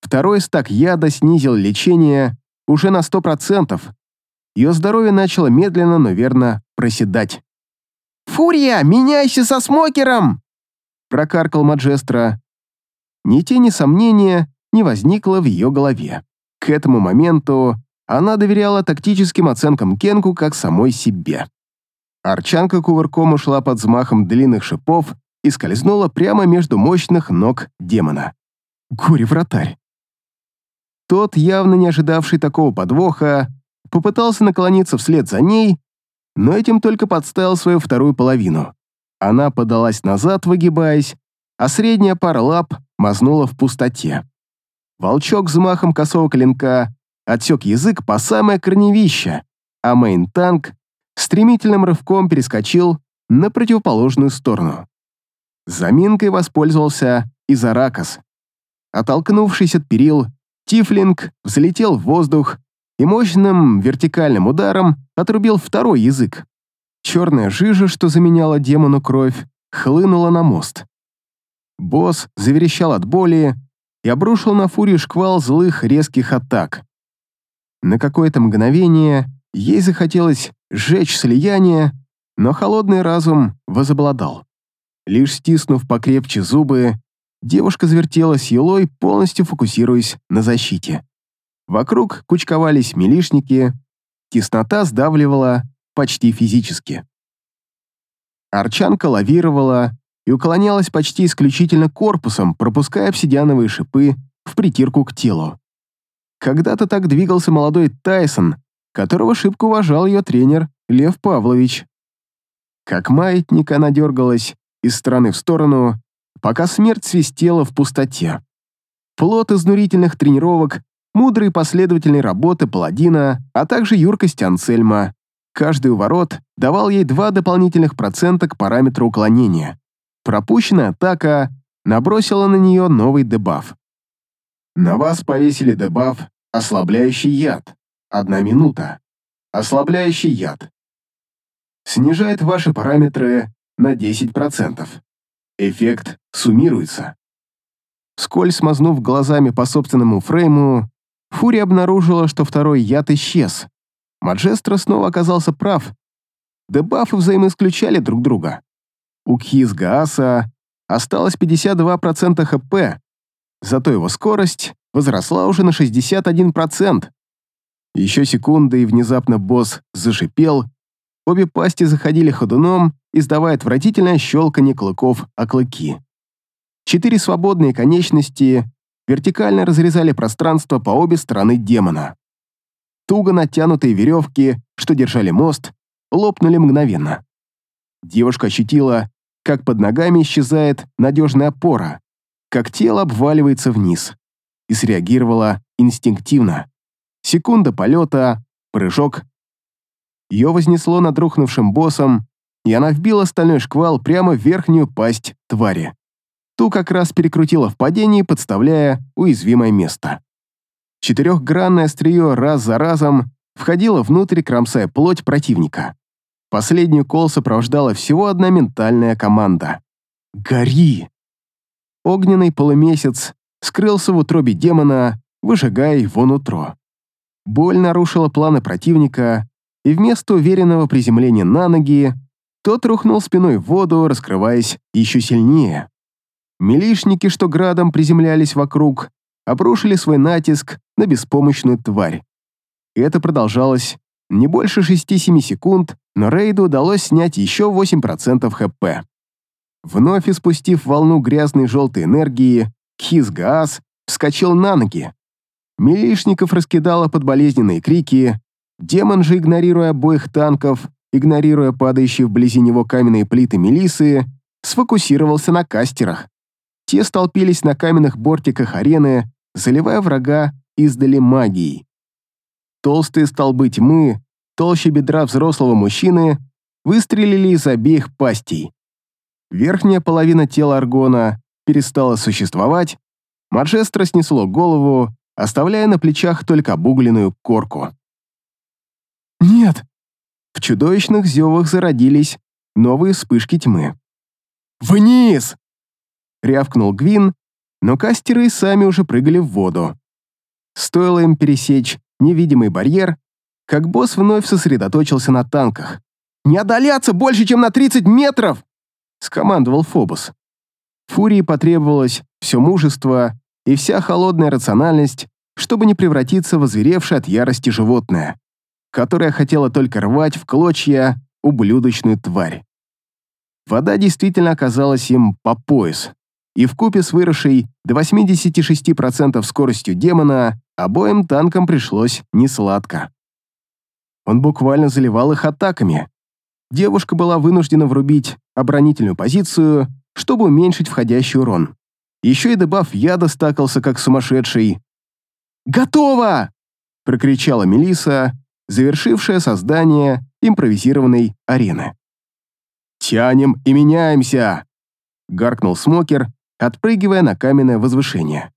Второй стак яда снизил лечение уже на 100%. Ее здоровье начало медленно, но верно проседать. «Фурия, меняйся со смокером!» прокаркал Маджестро. Ни тени сомнения не возникло в ее голове. К этому моменту она доверяла тактическим оценкам Кенку как самой себе. Арчанка кувырком ушла под взмахом длинных шипов и скользнула прямо между мощных ног демона. Горе-вратарь. Тот, явно не ожидавший такого подвоха, попытался наклониться вслед за ней, но этим только подставил свою вторую половину. Она подалась назад, выгибаясь, а средняя пара лап мазнула в пустоте. Волчок взмахом косого клинка отсек язык по самое корневище, а мейн-танк стремительным рывком перескочил на противоположную сторону. Заминкой воспользовался и Заракас. Оттолкнувшись от перил, Тифлинг взлетел в воздух и мощным вертикальным ударом отрубил второй язык. Черная жижа, что заменяла демону кровь, хлынула на мост. Босс заверещал от боли и обрушил на фурию шквал злых резких атак. На какое-то мгновение ей захотелось сжечь слияние, но холодный разум возобладал. Лишь стиснув покрепче зубы, девушка завертелась елой, полностью фокусируясь на защите. Вокруг кучковались милишники, теснота сдавливала почти физически. Арчанка лавировала и уклонялась почти исключительно корпусом, пропуская обсидиановые шипы в притирку к телу. Когда-то так двигался молодой Тайсон, которого шибко уважал ее тренер Лев Павлович. Как маятник она дергалась из стороны в сторону, пока смерть свистела в пустоте. Плод изнурительных тренировок, мудрой последовательной работы паладина, а также юркость Ансельма. Каждый уворот давал ей два дополнительных процента к параметру уклонения. Пропущенная атака набросила на нее новый дебаф. На вас повесили дебаф «Ослабляющий яд». Одна минута. Ослабляющий яд. Снижает ваши параметры на 10%. Эффект суммируется. Сколь смазнув глазами по собственному фрейму, Фури обнаружила, что второй яд исчез. Маджестро снова оказался прав. Дебафы взаимоисключали друг друга. У Кхиз Гааса осталось 52% ХП, зато его скорость возросла уже на 61%. Еще секунды, и внезапно босс зашипел, обе пасти заходили ходуном, издавая отвратительное щелканье клыков о клыки. Четыре свободные конечности вертикально разрезали пространство по обе стороны демона. Туго натянутые веревки, что держали мост, лопнули мгновенно. Девушка ощутила, как под ногами исчезает надежная опора, как тело обваливается вниз, и среагировала инстинктивно. Секунда полета, прыжок. Ее вознесло над рухнувшим боссом, и она вбила стальной шквал прямо в верхнюю пасть твари. Ту как раз перекрутила в падении, подставляя уязвимое место. Четырехгранное острие раз за разом входило внутрь, кромсая плоть противника. Последний кол сопровождала всего одна ментальная команда. «Гори!» Огненный полумесяц скрылся в утробе демона, выжигая его нутро. Боль нарушила планы противника, и вместо уверенного приземления на ноги, тот рухнул спиной в воду, раскрываясь еще сильнее. Милишники, что градом приземлялись вокруг, обрушили свой натиск на беспомощную тварь. Это продолжалось не больше 6-7 секунд, но Рейду удалось снять еще 8% ХП. Вновь испустив волну грязной желтой энергии, Кхизгаас вскочил на ноги. Милишников раскидало под болезненные крики, демон же, игнорируя обоих танков, игнорируя падающие вблизи него каменные плиты Мелисы, сфокусировался на кастерах. Те столпились на каменных бортиках арены, заливая врага издали магией. Толстые столбы тьмы, толще бедра взрослого мужчины, выстрелили из обеих пастей. Верхняя половина тела Аргона перестала существовать, Маржестро снесло голову, оставляя на плечах только обугленную корку. «Нет!» В чудовищных зевах зародились новые вспышки тьмы. «Вниз!» — рявкнул Гвин, но кастеры сами уже прыгали в воду. Стоило им пересечь невидимый барьер, как босс вновь сосредоточился на танках. «Не одоляться больше, чем на 30 метров!» — скомандовал Фобос. Фурии потребовалось все мужество и вся холодная рациональность, чтобы не превратиться в озверевшее от ярости животное, которое хотело только рвать в клочья ублюдочную тварь. Вода действительно оказалась им по пояс, и вкупе с выросшей до 86% скоростью демона обоим танкам пришлось несладко. Он буквально заливал их атаками. Девушка была вынуждена врубить оборонительную позицию, чтобы уменьшить входящий урон. Еще и дебаф яда стакался как сумасшедший. «Готово!» — прокричала Мелиса, завершившая создание импровизированной арены. «Тянем и меняемся!» — гаркнул Смокер, отпрыгивая на каменное возвышение.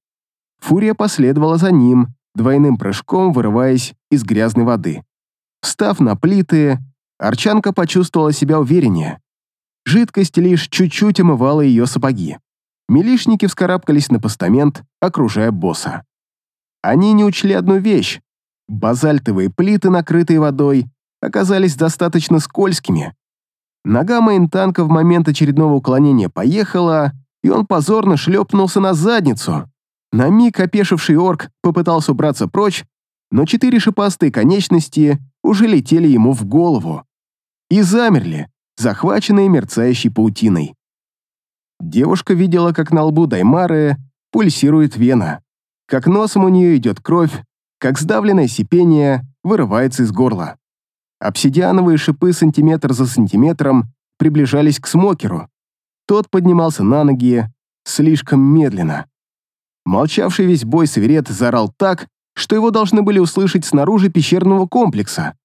Фурия последовала за ним, двойным прыжком вырываясь из грязной воды. Встав на плиты, Арчанка почувствовала себя увереннее. Жидкость лишь чуть-чуть омывала ее сапоги. Милишники вскарабкались на постамент, окружая босса. Они не учли одну вещь. Базальтовые плиты, накрытые водой, оказались достаточно скользкими. Нога мейн-танка в момент очередного уклонения поехала, и он позорно шлепнулся на задницу. На миг опешивший орк попытался убраться прочь, но четыре шипастые конечности уже летели ему в голову. И замерли, захваченные мерцающей паутиной. Девушка видела, как на лбу Даймары пульсирует вена, как носом у нее идет кровь, как сдавленное сипение вырывается из горла. Обсидиановые шипы сантиметр за сантиметром приближались к смокеру. Тот поднимался на ноги слишком медленно. Молчавший весь бой Саверет заорал так, что его должны были услышать снаружи пещерного комплекса.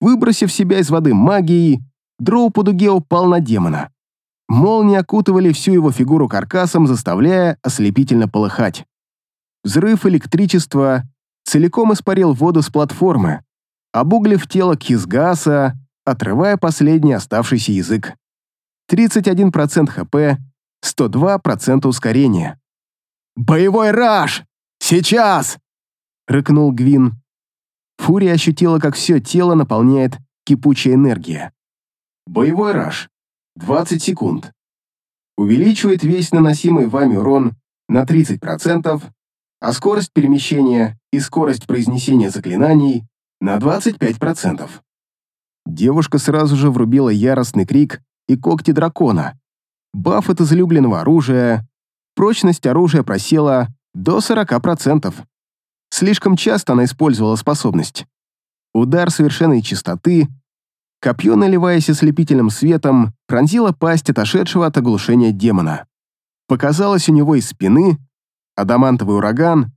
Выбросив себя из воды магией, Дроу по дуге упал на демона. Молнии окутывали всю его фигуру каркасом, заставляя ослепительно полыхать. Взрыв электричества целиком испарил воду с платформы, обуглив тело Кизгаса, отрывая последний оставшийся язык. 31% ХП, 102% ускорения. «Боевой раш! Сейчас!» — рыкнул Гвин. Фурия ощутила, как все тело наполняет кипучая энергия. Боевой раш. 20 секунд. Увеличивает весь наносимый вами урон на 30%, а скорость перемещения и скорость произнесения заклинаний на 25%. Девушка сразу же врубила яростный крик и когти дракона. Баф от излюбленного оружия. Прочность оружия просела до 40%. Слишком часто она использовала способность. Удар совершенной чистоты Копье, наливаясь ослепительным светом, пронзило пасть отошедшего от оглушения демона. Показалось у него из спины адамантовый ураган,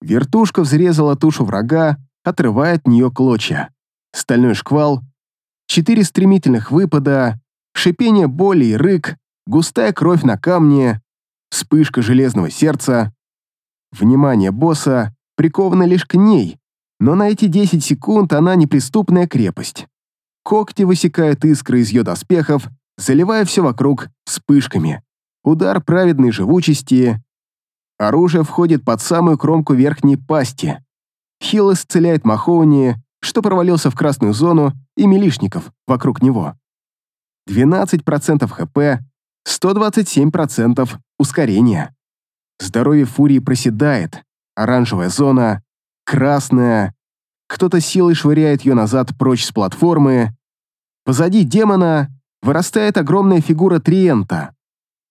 вертушка взрезала тушу врага, отрывая от нее клочья. Стальной шквал, четыре стремительных выпада, шипение боли и рык, густая кровь на камне, вспышка железного сердца. Внимание босса приковано лишь к ней, но на эти 10 секунд она неприступная крепость. Когти высекают искры из ее доспехов, заливая все вокруг вспышками. Удар праведной живучести. Оружие входит под самую кромку верхней пасти. Хилл исцеляет Махоуни, что провалился в красную зону, и милишников вокруг него. 12% ХП, 127% ускорения. Здоровье Фурии проседает. Оранжевая зона, красная. Кто-то силой швыряет ее назад прочь с платформы, Позади демона вырастает огромная фигура Триента.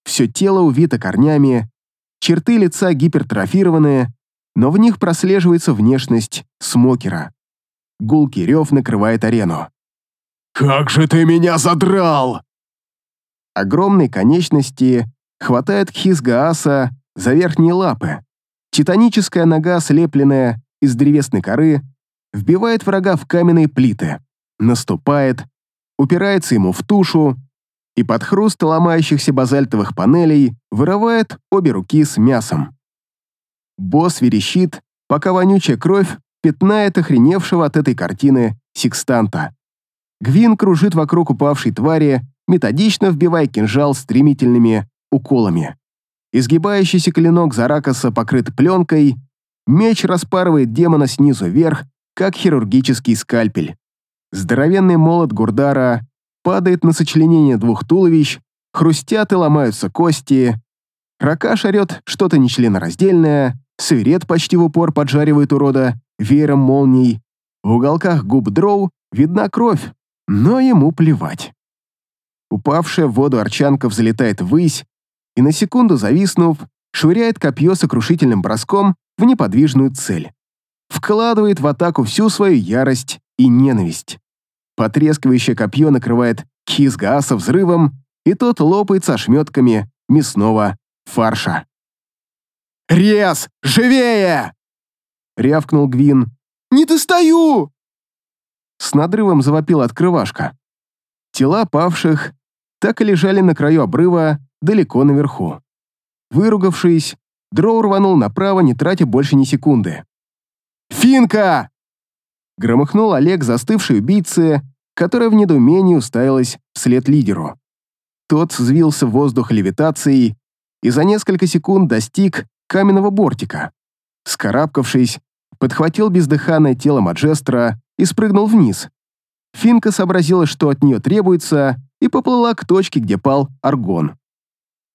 Все тело увито корнями, черты лица гипертрофированы, но в них прослеживается внешность смокера. Гулкий рев накрывает арену. «Как же ты меня задрал!» Огромные конечности хватают Хизгааса за верхние лапы. Титаническая нога, слепленная из древесной коры, вбивает врага в каменные плиты, наступает, упирается ему в тушу и под хруст ломающихся базальтовых панелей вырывает обе руки с мясом. Босс верещит, пока вонючая кровь пятнает охреневшего от этой картины секстанта. Гвин кружит вокруг упавшей твари, методично вбивая кинжал стремительными уколами. Изгибающийся клинок Заракаса покрыт пленкой, меч распарывает демона снизу вверх, как хирургический скальпель. Здоровенный молот Гурдара падает на сочленение двух туловищ, хрустят и ломаются кости. Рака шарет что-то нечленораздельное, свирет почти в упор поджаривает урода веером молний. В уголках губ дроу видна кровь, но ему плевать. Упавшая в воду арчанка взлетает ввысь, и на секунду зависнув, швыряет копье сокрушительным броском в неподвижную цель. Вкладывает в атаку всю свою ярость и ненависть. Потрескивающее копье накрывает Кизгааса взрывом, и тот лопается ошметками мясного фарша. «Рез! Живее!» — рявкнул Гвин. «Не достаю!» С надрывом завопил открывашка. Тела павших так и лежали на краю обрыва далеко наверху. Выругавшись, Дроу рванул направо, не тратя больше ни секунды. «Финка!» Громыхнул Олег, застывший убийцы, которая в недоумении уставилась вслед лидеру. Тот взвился в воздух левитацией и за несколько секунд достиг каменного бортика. Скарабкавшись, подхватил бездыханное тело Маджестра и спрыгнул вниз. Финка сообразила, что от нее требуется, и поплыла к точке, где пал Аргон.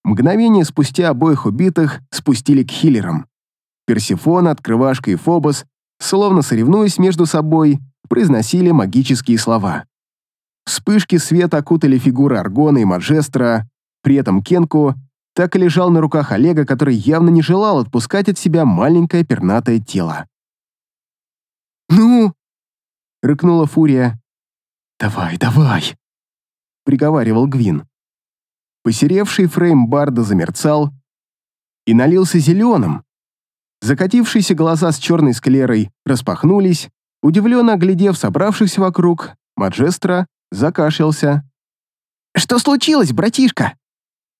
Мгновение спустя обоих убитых спустили к хиллерам. Персифон, Открывашка и Фобос, словно соревнуясь между собой, произносили магические слова. Вспышки света окутали фигуры Аргона и Маджестра, при этом Кенку так и лежал на руках Олега, который явно не желал отпускать от себя маленькое пернатое тело. «Ну?» — рыкнула Фурия. «Давай, давай!» — приговаривал Гвин. Посеревший фрейм Барда замерцал и налился зеленым. Закатившиеся глаза с черной склерой распахнулись, удивленно оглядев собравшихся вокруг, Маджестра закашлялся. «Что случилось, братишка?»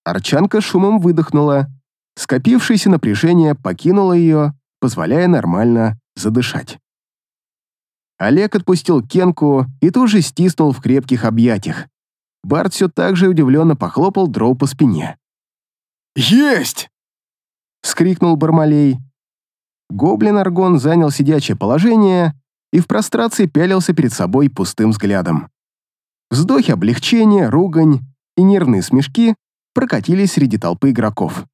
Арчанка шумом выдохнула. Скопившееся напряжение покинуло ее, позволяя нормально задышать. Олег отпустил Кенку и тут же стиснул в крепких объятиях. Барт все так же удивленно похлопал Дроу по спине. «Есть!» — скрикнул Бармалей. Гоблин-аргон занял сидячее положение и в прострации пялился перед собой пустым взглядом. Вздохи облегчения, ругань и нервные смешки прокатились среди толпы игроков.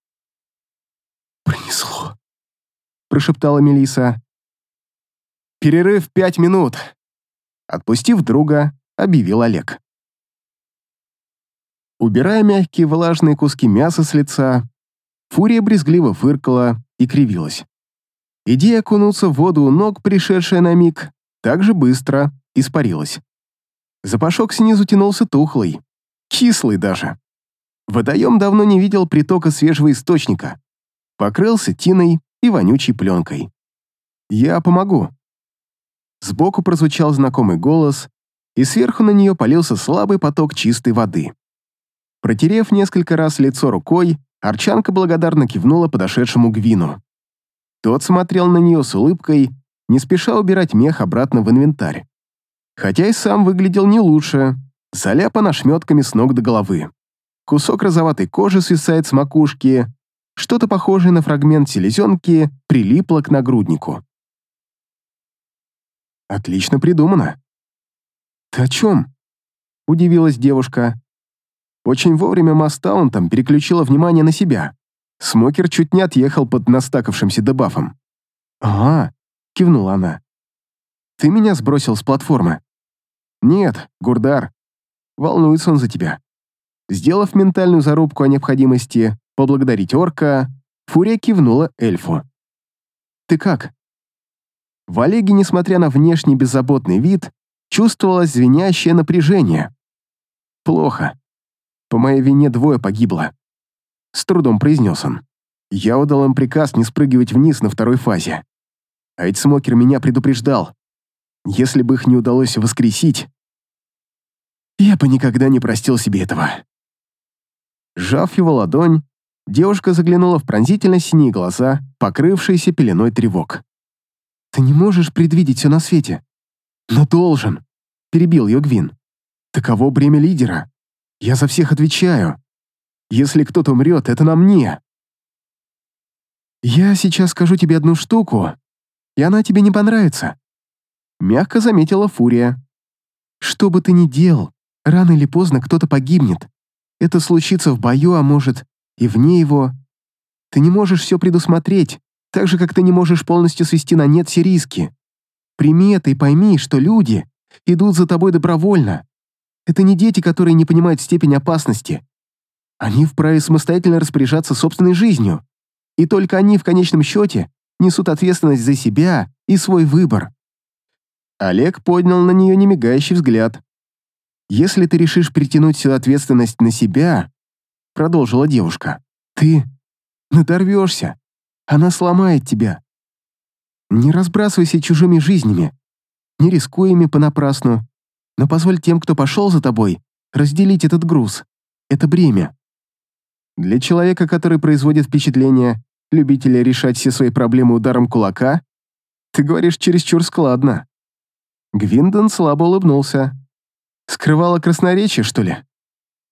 «Принесло», — прошептала Мелиса. «Перерыв пять минут», — отпустив друга, объявил Олег. Убирая мягкие влажные куски мяса с лица, Фурия брезгливо фыркала и кривилась. Идея окунуться в воду у ног, пришедшая на миг, так же быстро испарилась. Запашок снизу тянулся тухлый, кислый даже. Водоем давно не видел притока свежего источника. Покрылся тиной и вонючей пленкой. «Я помогу». Сбоку прозвучал знакомый голос, и сверху на нее полился слабый поток чистой воды. Протерев несколько раз лицо рукой, Арчанка благодарно кивнула подошедшему Гвину. Тот смотрел на нее с улыбкой, не спеша убирать мех обратно в инвентарь. Хотя и сам выглядел не лучше, заляпан ошметками с ног до головы. Кусок розоватой кожи свисает с макушки, что-то похожее на фрагмент селезенки прилипло к нагруднику. «Отлично придумано». «Ты о чем?» — удивилась девушка. Очень вовремя Мастаунтом переключила внимание на себя. Смокер чуть не отъехал под настакавшимся дебафом. «Ага», — кивнула она. «Ты меня сбросил с платформы?» «Нет, Гурдар. Волнуется он за тебя». Сделав ментальную зарубку о необходимости поблагодарить орка, Фурия кивнула эльфу. «Ты как?» В Олеге, несмотря на внешний беззаботный вид, чувствовалось звенящее напряжение. «Плохо. По моей вине двое погибло», — с трудом произнес он. «Я отдал им приказ не спрыгивать вниз на второй фазе. А ведь Смокер меня предупреждал. Если бы их не удалось воскресить, я бы никогда не простил себе этого». Сжав его ладонь, девушка заглянула в пронзительно синие глаза, покрывшиеся пеленой тревог. «Ты не можешь предвидеть все на свете?» «Но должен», — перебил ее Гвин. «Таково бремя лидера. Я за всех отвечаю. Если кто-то умрет, это на мне». «Я сейчас скажу тебе одну штуку, и она тебе не понравится», — мягко заметила Фурия. «Что бы ты ни делал, рано или поздно кто-то погибнет. Это случится в бою, а может, и вне его. Ты не можешь все предусмотреть, так же, как ты не можешь полностью свести на нет все риски. Прими это и пойми, что люди идут за тобой добровольно. Это не дети, которые не понимают степень опасности. Они вправе самостоятельно распоряжаться собственной жизнью, и только они в конечном счете несут ответственность за себя и свой выбор. Олег поднял на нее немигающий взгляд. «Если ты решишь притянуть всю ответственность на себя», — продолжила девушка, — «ты надорвешься. Она сломает тебя. Не разбрасывайся чужими жизнями, не рискуй ими понапрасну, но позволь тем, кто пошел за тобой, разделить этот груз, это бремя. Для человека, который производит впечатление любителя решать все свои проблемы ударом кулака, ты говоришь чересчур складно. Гвиндон слабо улыбнулся. Скрывала красноречие, что ли?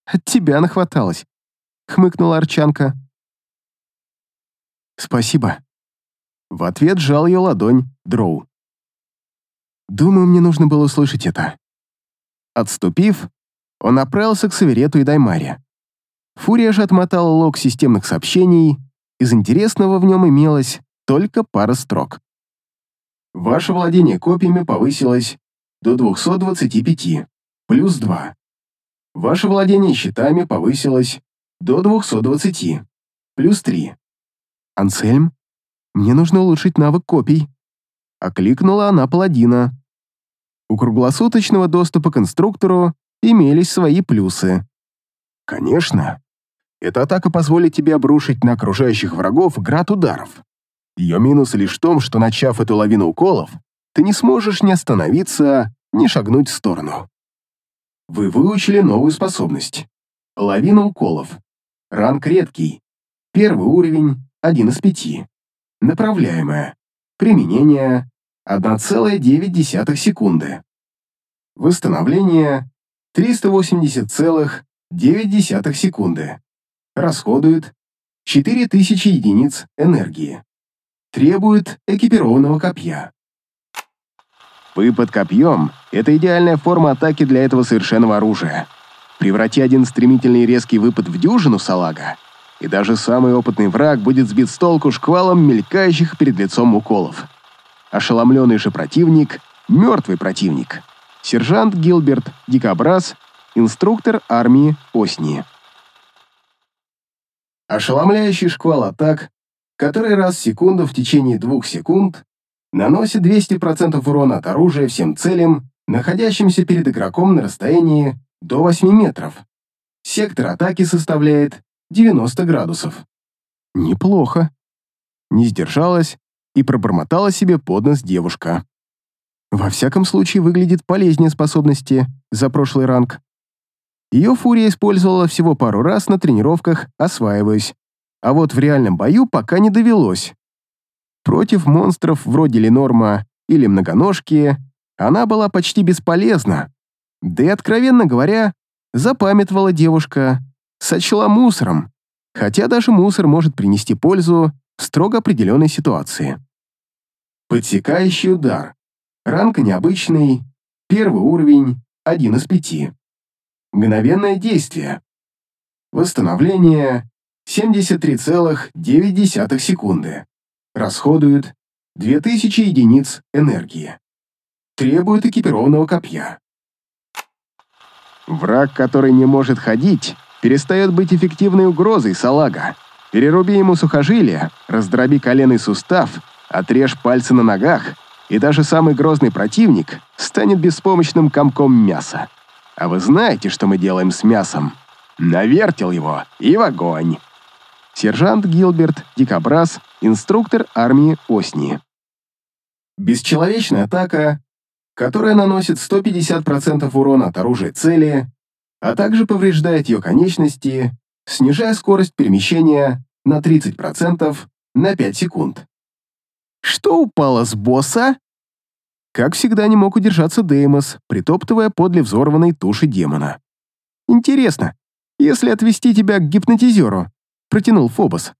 От тебя нахваталась, хмыкнула Арчанка. Спасибо. В ответ сжал ее ладонь Дроу. Думаю, мне нужно было услышать это. Отступив, он направился к Саверету и Даймаре. Фурия же отмотала лог системных сообщений, из интересного в нем имелось только пара строк. Ваше владение копиями повысилось до 225, плюс 2. Ваше владение щитами повысилось до 220, плюс 3. Ансельм, мне нужно улучшить навык копий. Окликнула она паладина. У круглосуточного доступа к инструктору имелись свои плюсы. Конечно, эта атака позволит тебе обрушить на окружающих врагов град ударов. Ее минус лишь в том, что, начав эту лавину уколов, ты не сможешь ни остановиться, ни шагнуть в сторону. Вы выучили новую способность. Лавина уколов. Ранг редкий. Первый уровень, один из пяти. Направляемая. Применение 1,9 секунды. Восстановление 380,9 секунды. Расходует 4000 единиц энергии. Требует экипированного копья. Выпад копьем — это идеальная форма атаки для этого совершенного оружия. Преврати один стремительный резкий выпад в дюжину салага, и даже самый опытный враг будет сбит с толку шквалом мелькающих перед лицом уколов. Ошеломленный же противник — мертвый противник. Сержант Гилберт Дикобраз, инструктор армии Осни. Ошеломляющий шквал атак, который раз в секунду в течение двух секунд наносит 200% урона от оружия всем целям, находящимся перед игроком на расстоянии до 8 метров. Сектор атаки составляет 90 градусов. Неплохо. Не сдержалась и пробормотала себе под нос девушка. Во всяком случае, выглядит полезнее способности за прошлый ранг. Ее фурия использовала всего пару раз на тренировках, осваиваясь, а вот в реальном бою пока не довелось. Против монстров вроде Ленорма или Многоножки она была почти бесполезна. Да и, откровенно говоря, запамятовала девушка, сочла мусором, хотя даже мусор может принести пользу в строго определенной ситуации. Подсекающий удар. Ранг необычный. Первый уровень, один из пяти. Мгновенное действие. Восстановление 73,9 секунды. Расходует 2000 единиц энергии. Требует экипированного копья. Враг, который не может ходить, перестает быть эффективной угрозой салага. Переруби ему сухожилие, раздроби коленный сустав, отрежь пальцы на ногах, и даже самый грозный противник станет беспомощным комком мяса. А вы знаете, что мы делаем с мясом? Навертел его и в огонь. Сержант Гилберт Дикобраз, инструктор армии Осни. Бесчеловечная атака, которая наносит 150% урона от оружия цели, а также повреждает ее конечности, снижая скорость перемещения на 30% на 5 секунд. Что упало с босса? Как всегда не мог удержаться Деймос, притоптывая подле взорванной туши демона. Интересно, если отвести тебя к гипнотизеру, протянул Фобос,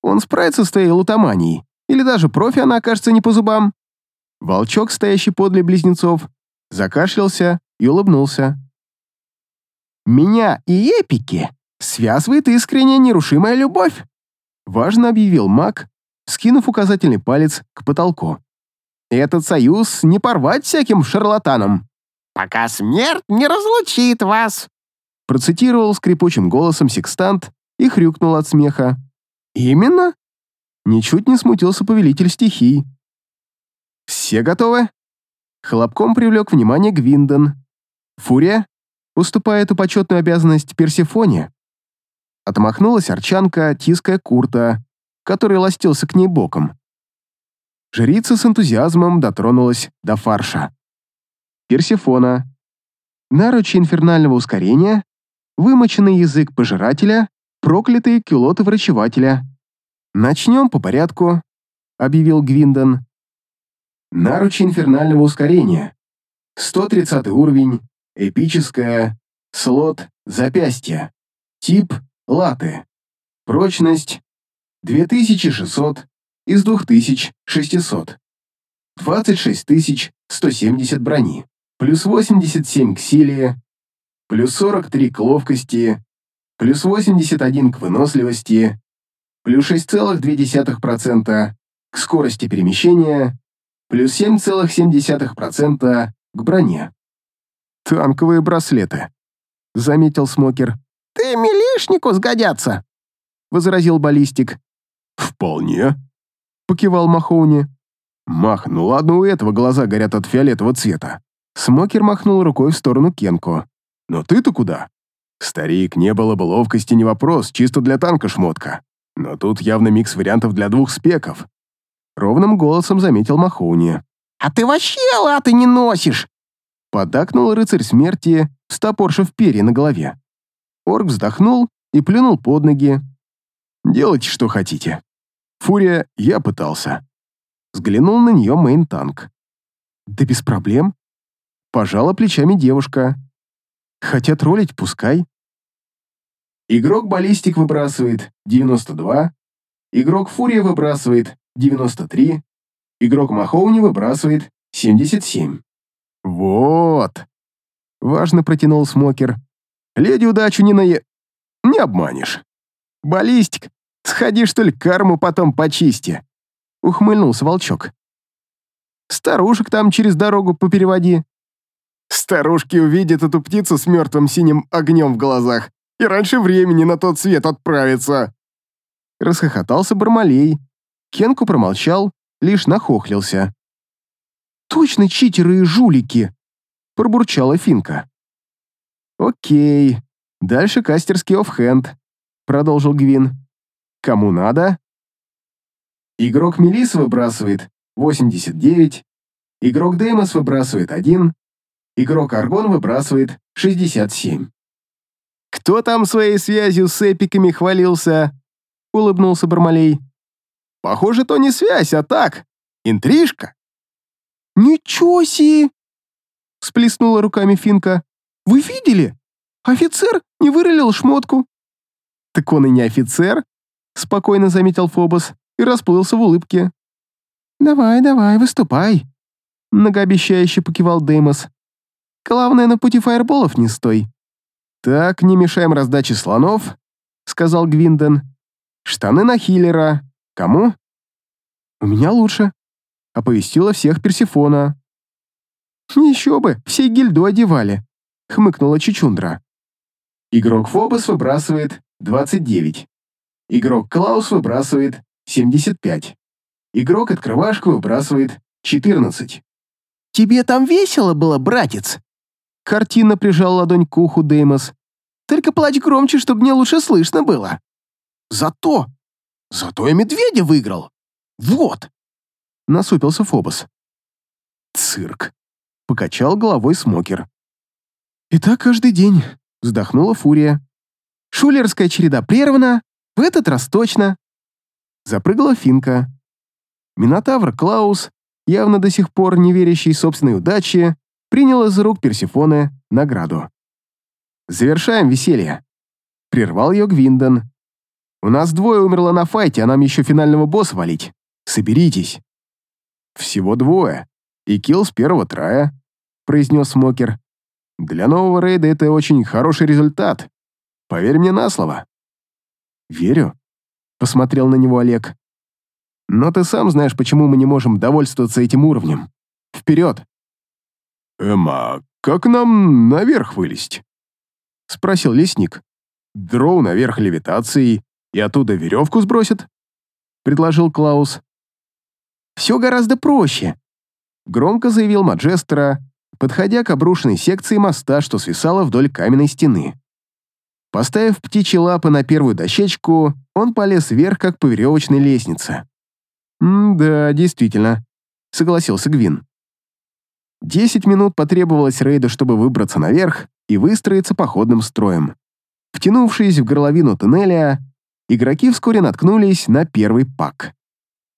он справится с твоей лутоманией, или даже профи она окажется не по зубам? Волчок, стоящий подле близнецов, закашлялся и улыбнулся. «Меня и эпики связывает искренняя нерушимая любовь», важно объявил маг, скинув указательный палец к потолку. «Этот союз не порвать всяким шарлатанам». «Пока смерть не разлучит вас», Процитировал скрипучим голосом секстант и хрюкнул от смеха. «Именно?» Ничуть не смутился повелитель стихий. «Все готовы?» Хлопком привлек внимание Гвиндон. «Фурия?» уступая эту почетную обязанность Персифоне. Отмахнулась Арчанка, тиская Курта, который ластился к ней боком. Жрица с энтузиазмом дотронулась до фарша. Персифона. Наручи инфернального ускорения, вымоченный язык пожирателя, проклятые кюлоты врачевателя. «Начнем по порядку», — объявил Гвиндон. Наручи инфернального ускорения. 130 уровень, эпическая, слот, запястье. Тип — латы. Прочность — 2600 из 2600. 26170 брони. Плюс 87 к силе. Плюс 43 к ловкости. Плюс 81 к выносливости. Плюс 6,2% к скорости перемещения плюс 7,7% к броне. «Танковые браслеты», — заметил Смокер. «Ты милишнику сгодятся», — возразил баллистик. «Вполне», — покивал Махоуни. «Мах, ну ладно, у этого глаза горят от фиолетового цвета». Смокер махнул рукой в сторону Кенку. «Но ты-то куда?» «Старик, не было бы ловкости, не вопрос, чисто для танка шмотка. Но тут явно микс вариантов для двух спеков. Ровным голосом заметил Махоуни. «А ты вообще латы не носишь!» Подакнул рыцарь смерти, стопоршив перья на голове. Орк вздохнул и плюнул под ноги. «Делайте, что хотите. Фурия, я пытался». Взглянул на нее мейн-танк. «Да без проблем». Пожала плечами девушка. «Хотят ролить, пускай». Игрок баллистик выбрасывает 92, игрок фурия выбрасывает 93. Игрок Махоуни выбрасывает 77. Вот. Важно протянул Смокер. Леди удачу не нае... Не обманешь. Баллистик, сходи, что ли, карму потом почисти. Ухмыльнулся волчок. Старушек там через дорогу попереводи. Старушки увидят эту птицу с мертвым синим огнем в глазах и раньше времени на тот свет отправиться. Расхохотался Бармалей, Кенку промолчал, лишь нахохлился. «Точно читеры и жулики!» — пробурчала Финка. «Окей, дальше кастерский оффхенд», — продолжил Гвин. «Кому надо?» Игрок Мелис выбрасывает 89, игрок Деймос выбрасывает 1, игрок Аргон выбрасывает 67. «Кто там своей связью с эпиками хвалился?» — улыбнулся Бармалей. Похоже, то не связь, а так, интрижка. «Ничего себе!» — сплеснула руками Финка. «Вы видели? Офицер не вырылил шмотку». «Так он и не офицер», — спокойно заметил Фобос и расплылся в улыбке. «Давай, давай, выступай», — многообещающе покивал Деймос. «Главное, на пути фаерболов не стой». «Так, не мешаем раздаче слонов», — сказал Гвинден. «Штаны на хиллера, Кому? У меня лучше. Оповестила всех Персифона. Еще бы, всей гильду одевали, хмыкнула Чичундра. Игрок Фобос выбрасывает 29. Игрок Клаус выбрасывает 75. Игрок Открывашка выбрасывает 14. «Тебе там весело было, братец?» Картина прижал ладонь к уху Деймос. «Только плачь громче, чтобы мне лучше слышно было». «Зато Зато я медведя выиграл. Вот!» Насупился Фобос. «Цирк!» — покачал головой Смокер. «И так каждый день», — вздохнула Фурия. «Шулерская череда прервана, в этот раз точно». Запрыгала Финка. Минотавр Клаус, явно до сих пор не верящий собственной удаче, принял из рук Персифоны награду. «Завершаем веселье», — прервал ее Гвиндон. У нас двое умерло на файте, а нам еще финального босса валить. Соберитесь». «Всего двое. И килл с первого трая», — произнес Смокер. «Для нового рейда это очень хороший результат. Поверь мне на слово». «Верю», — посмотрел на него Олег. «Но ты сам знаешь, почему мы не можем довольствоваться этим уровнем. Вперед!» «Эмма, как нам наверх вылезть?» спросил лесник. «Дроу наверх левитацией и оттуда веревку сбросят?» — предложил Клаус. «Все гораздо проще», — громко заявил Маджестера, подходя к обрушенной секции моста, что свисала вдоль каменной стены. Поставив птичьи лапы на первую дощечку, он полез вверх, как по веревочной лестнице. «Да, действительно», — согласился Гвин. Десять минут потребовалось рейду, чтобы выбраться наверх и выстроиться походным строем. Втянувшись в горловину туннеля, игроки вскоре наткнулись на первый пак.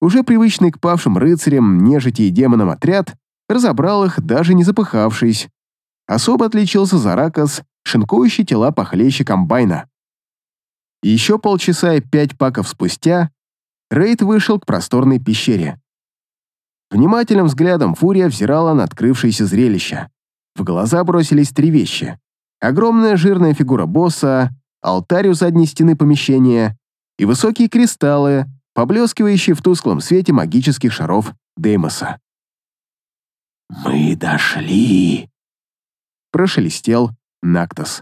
Уже привычный к павшим рыцарям, нежити и демонам отряд разобрал их, даже не запыхавшись. Особо отличился Заракас, шинкующий тела похлеще комбайна. Еще полчаса и пять паков спустя Рейд вышел к просторной пещере. Внимательным взглядом Фурия взирала на открывшееся зрелище. В глаза бросились три вещи. Огромная жирная фигура босса, алтарь у задней стены помещения и высокие кристаллы, поблескивающие в тусклом свете магических шаров Деймоса. «Мы дошли!» Прошелестел Нактос.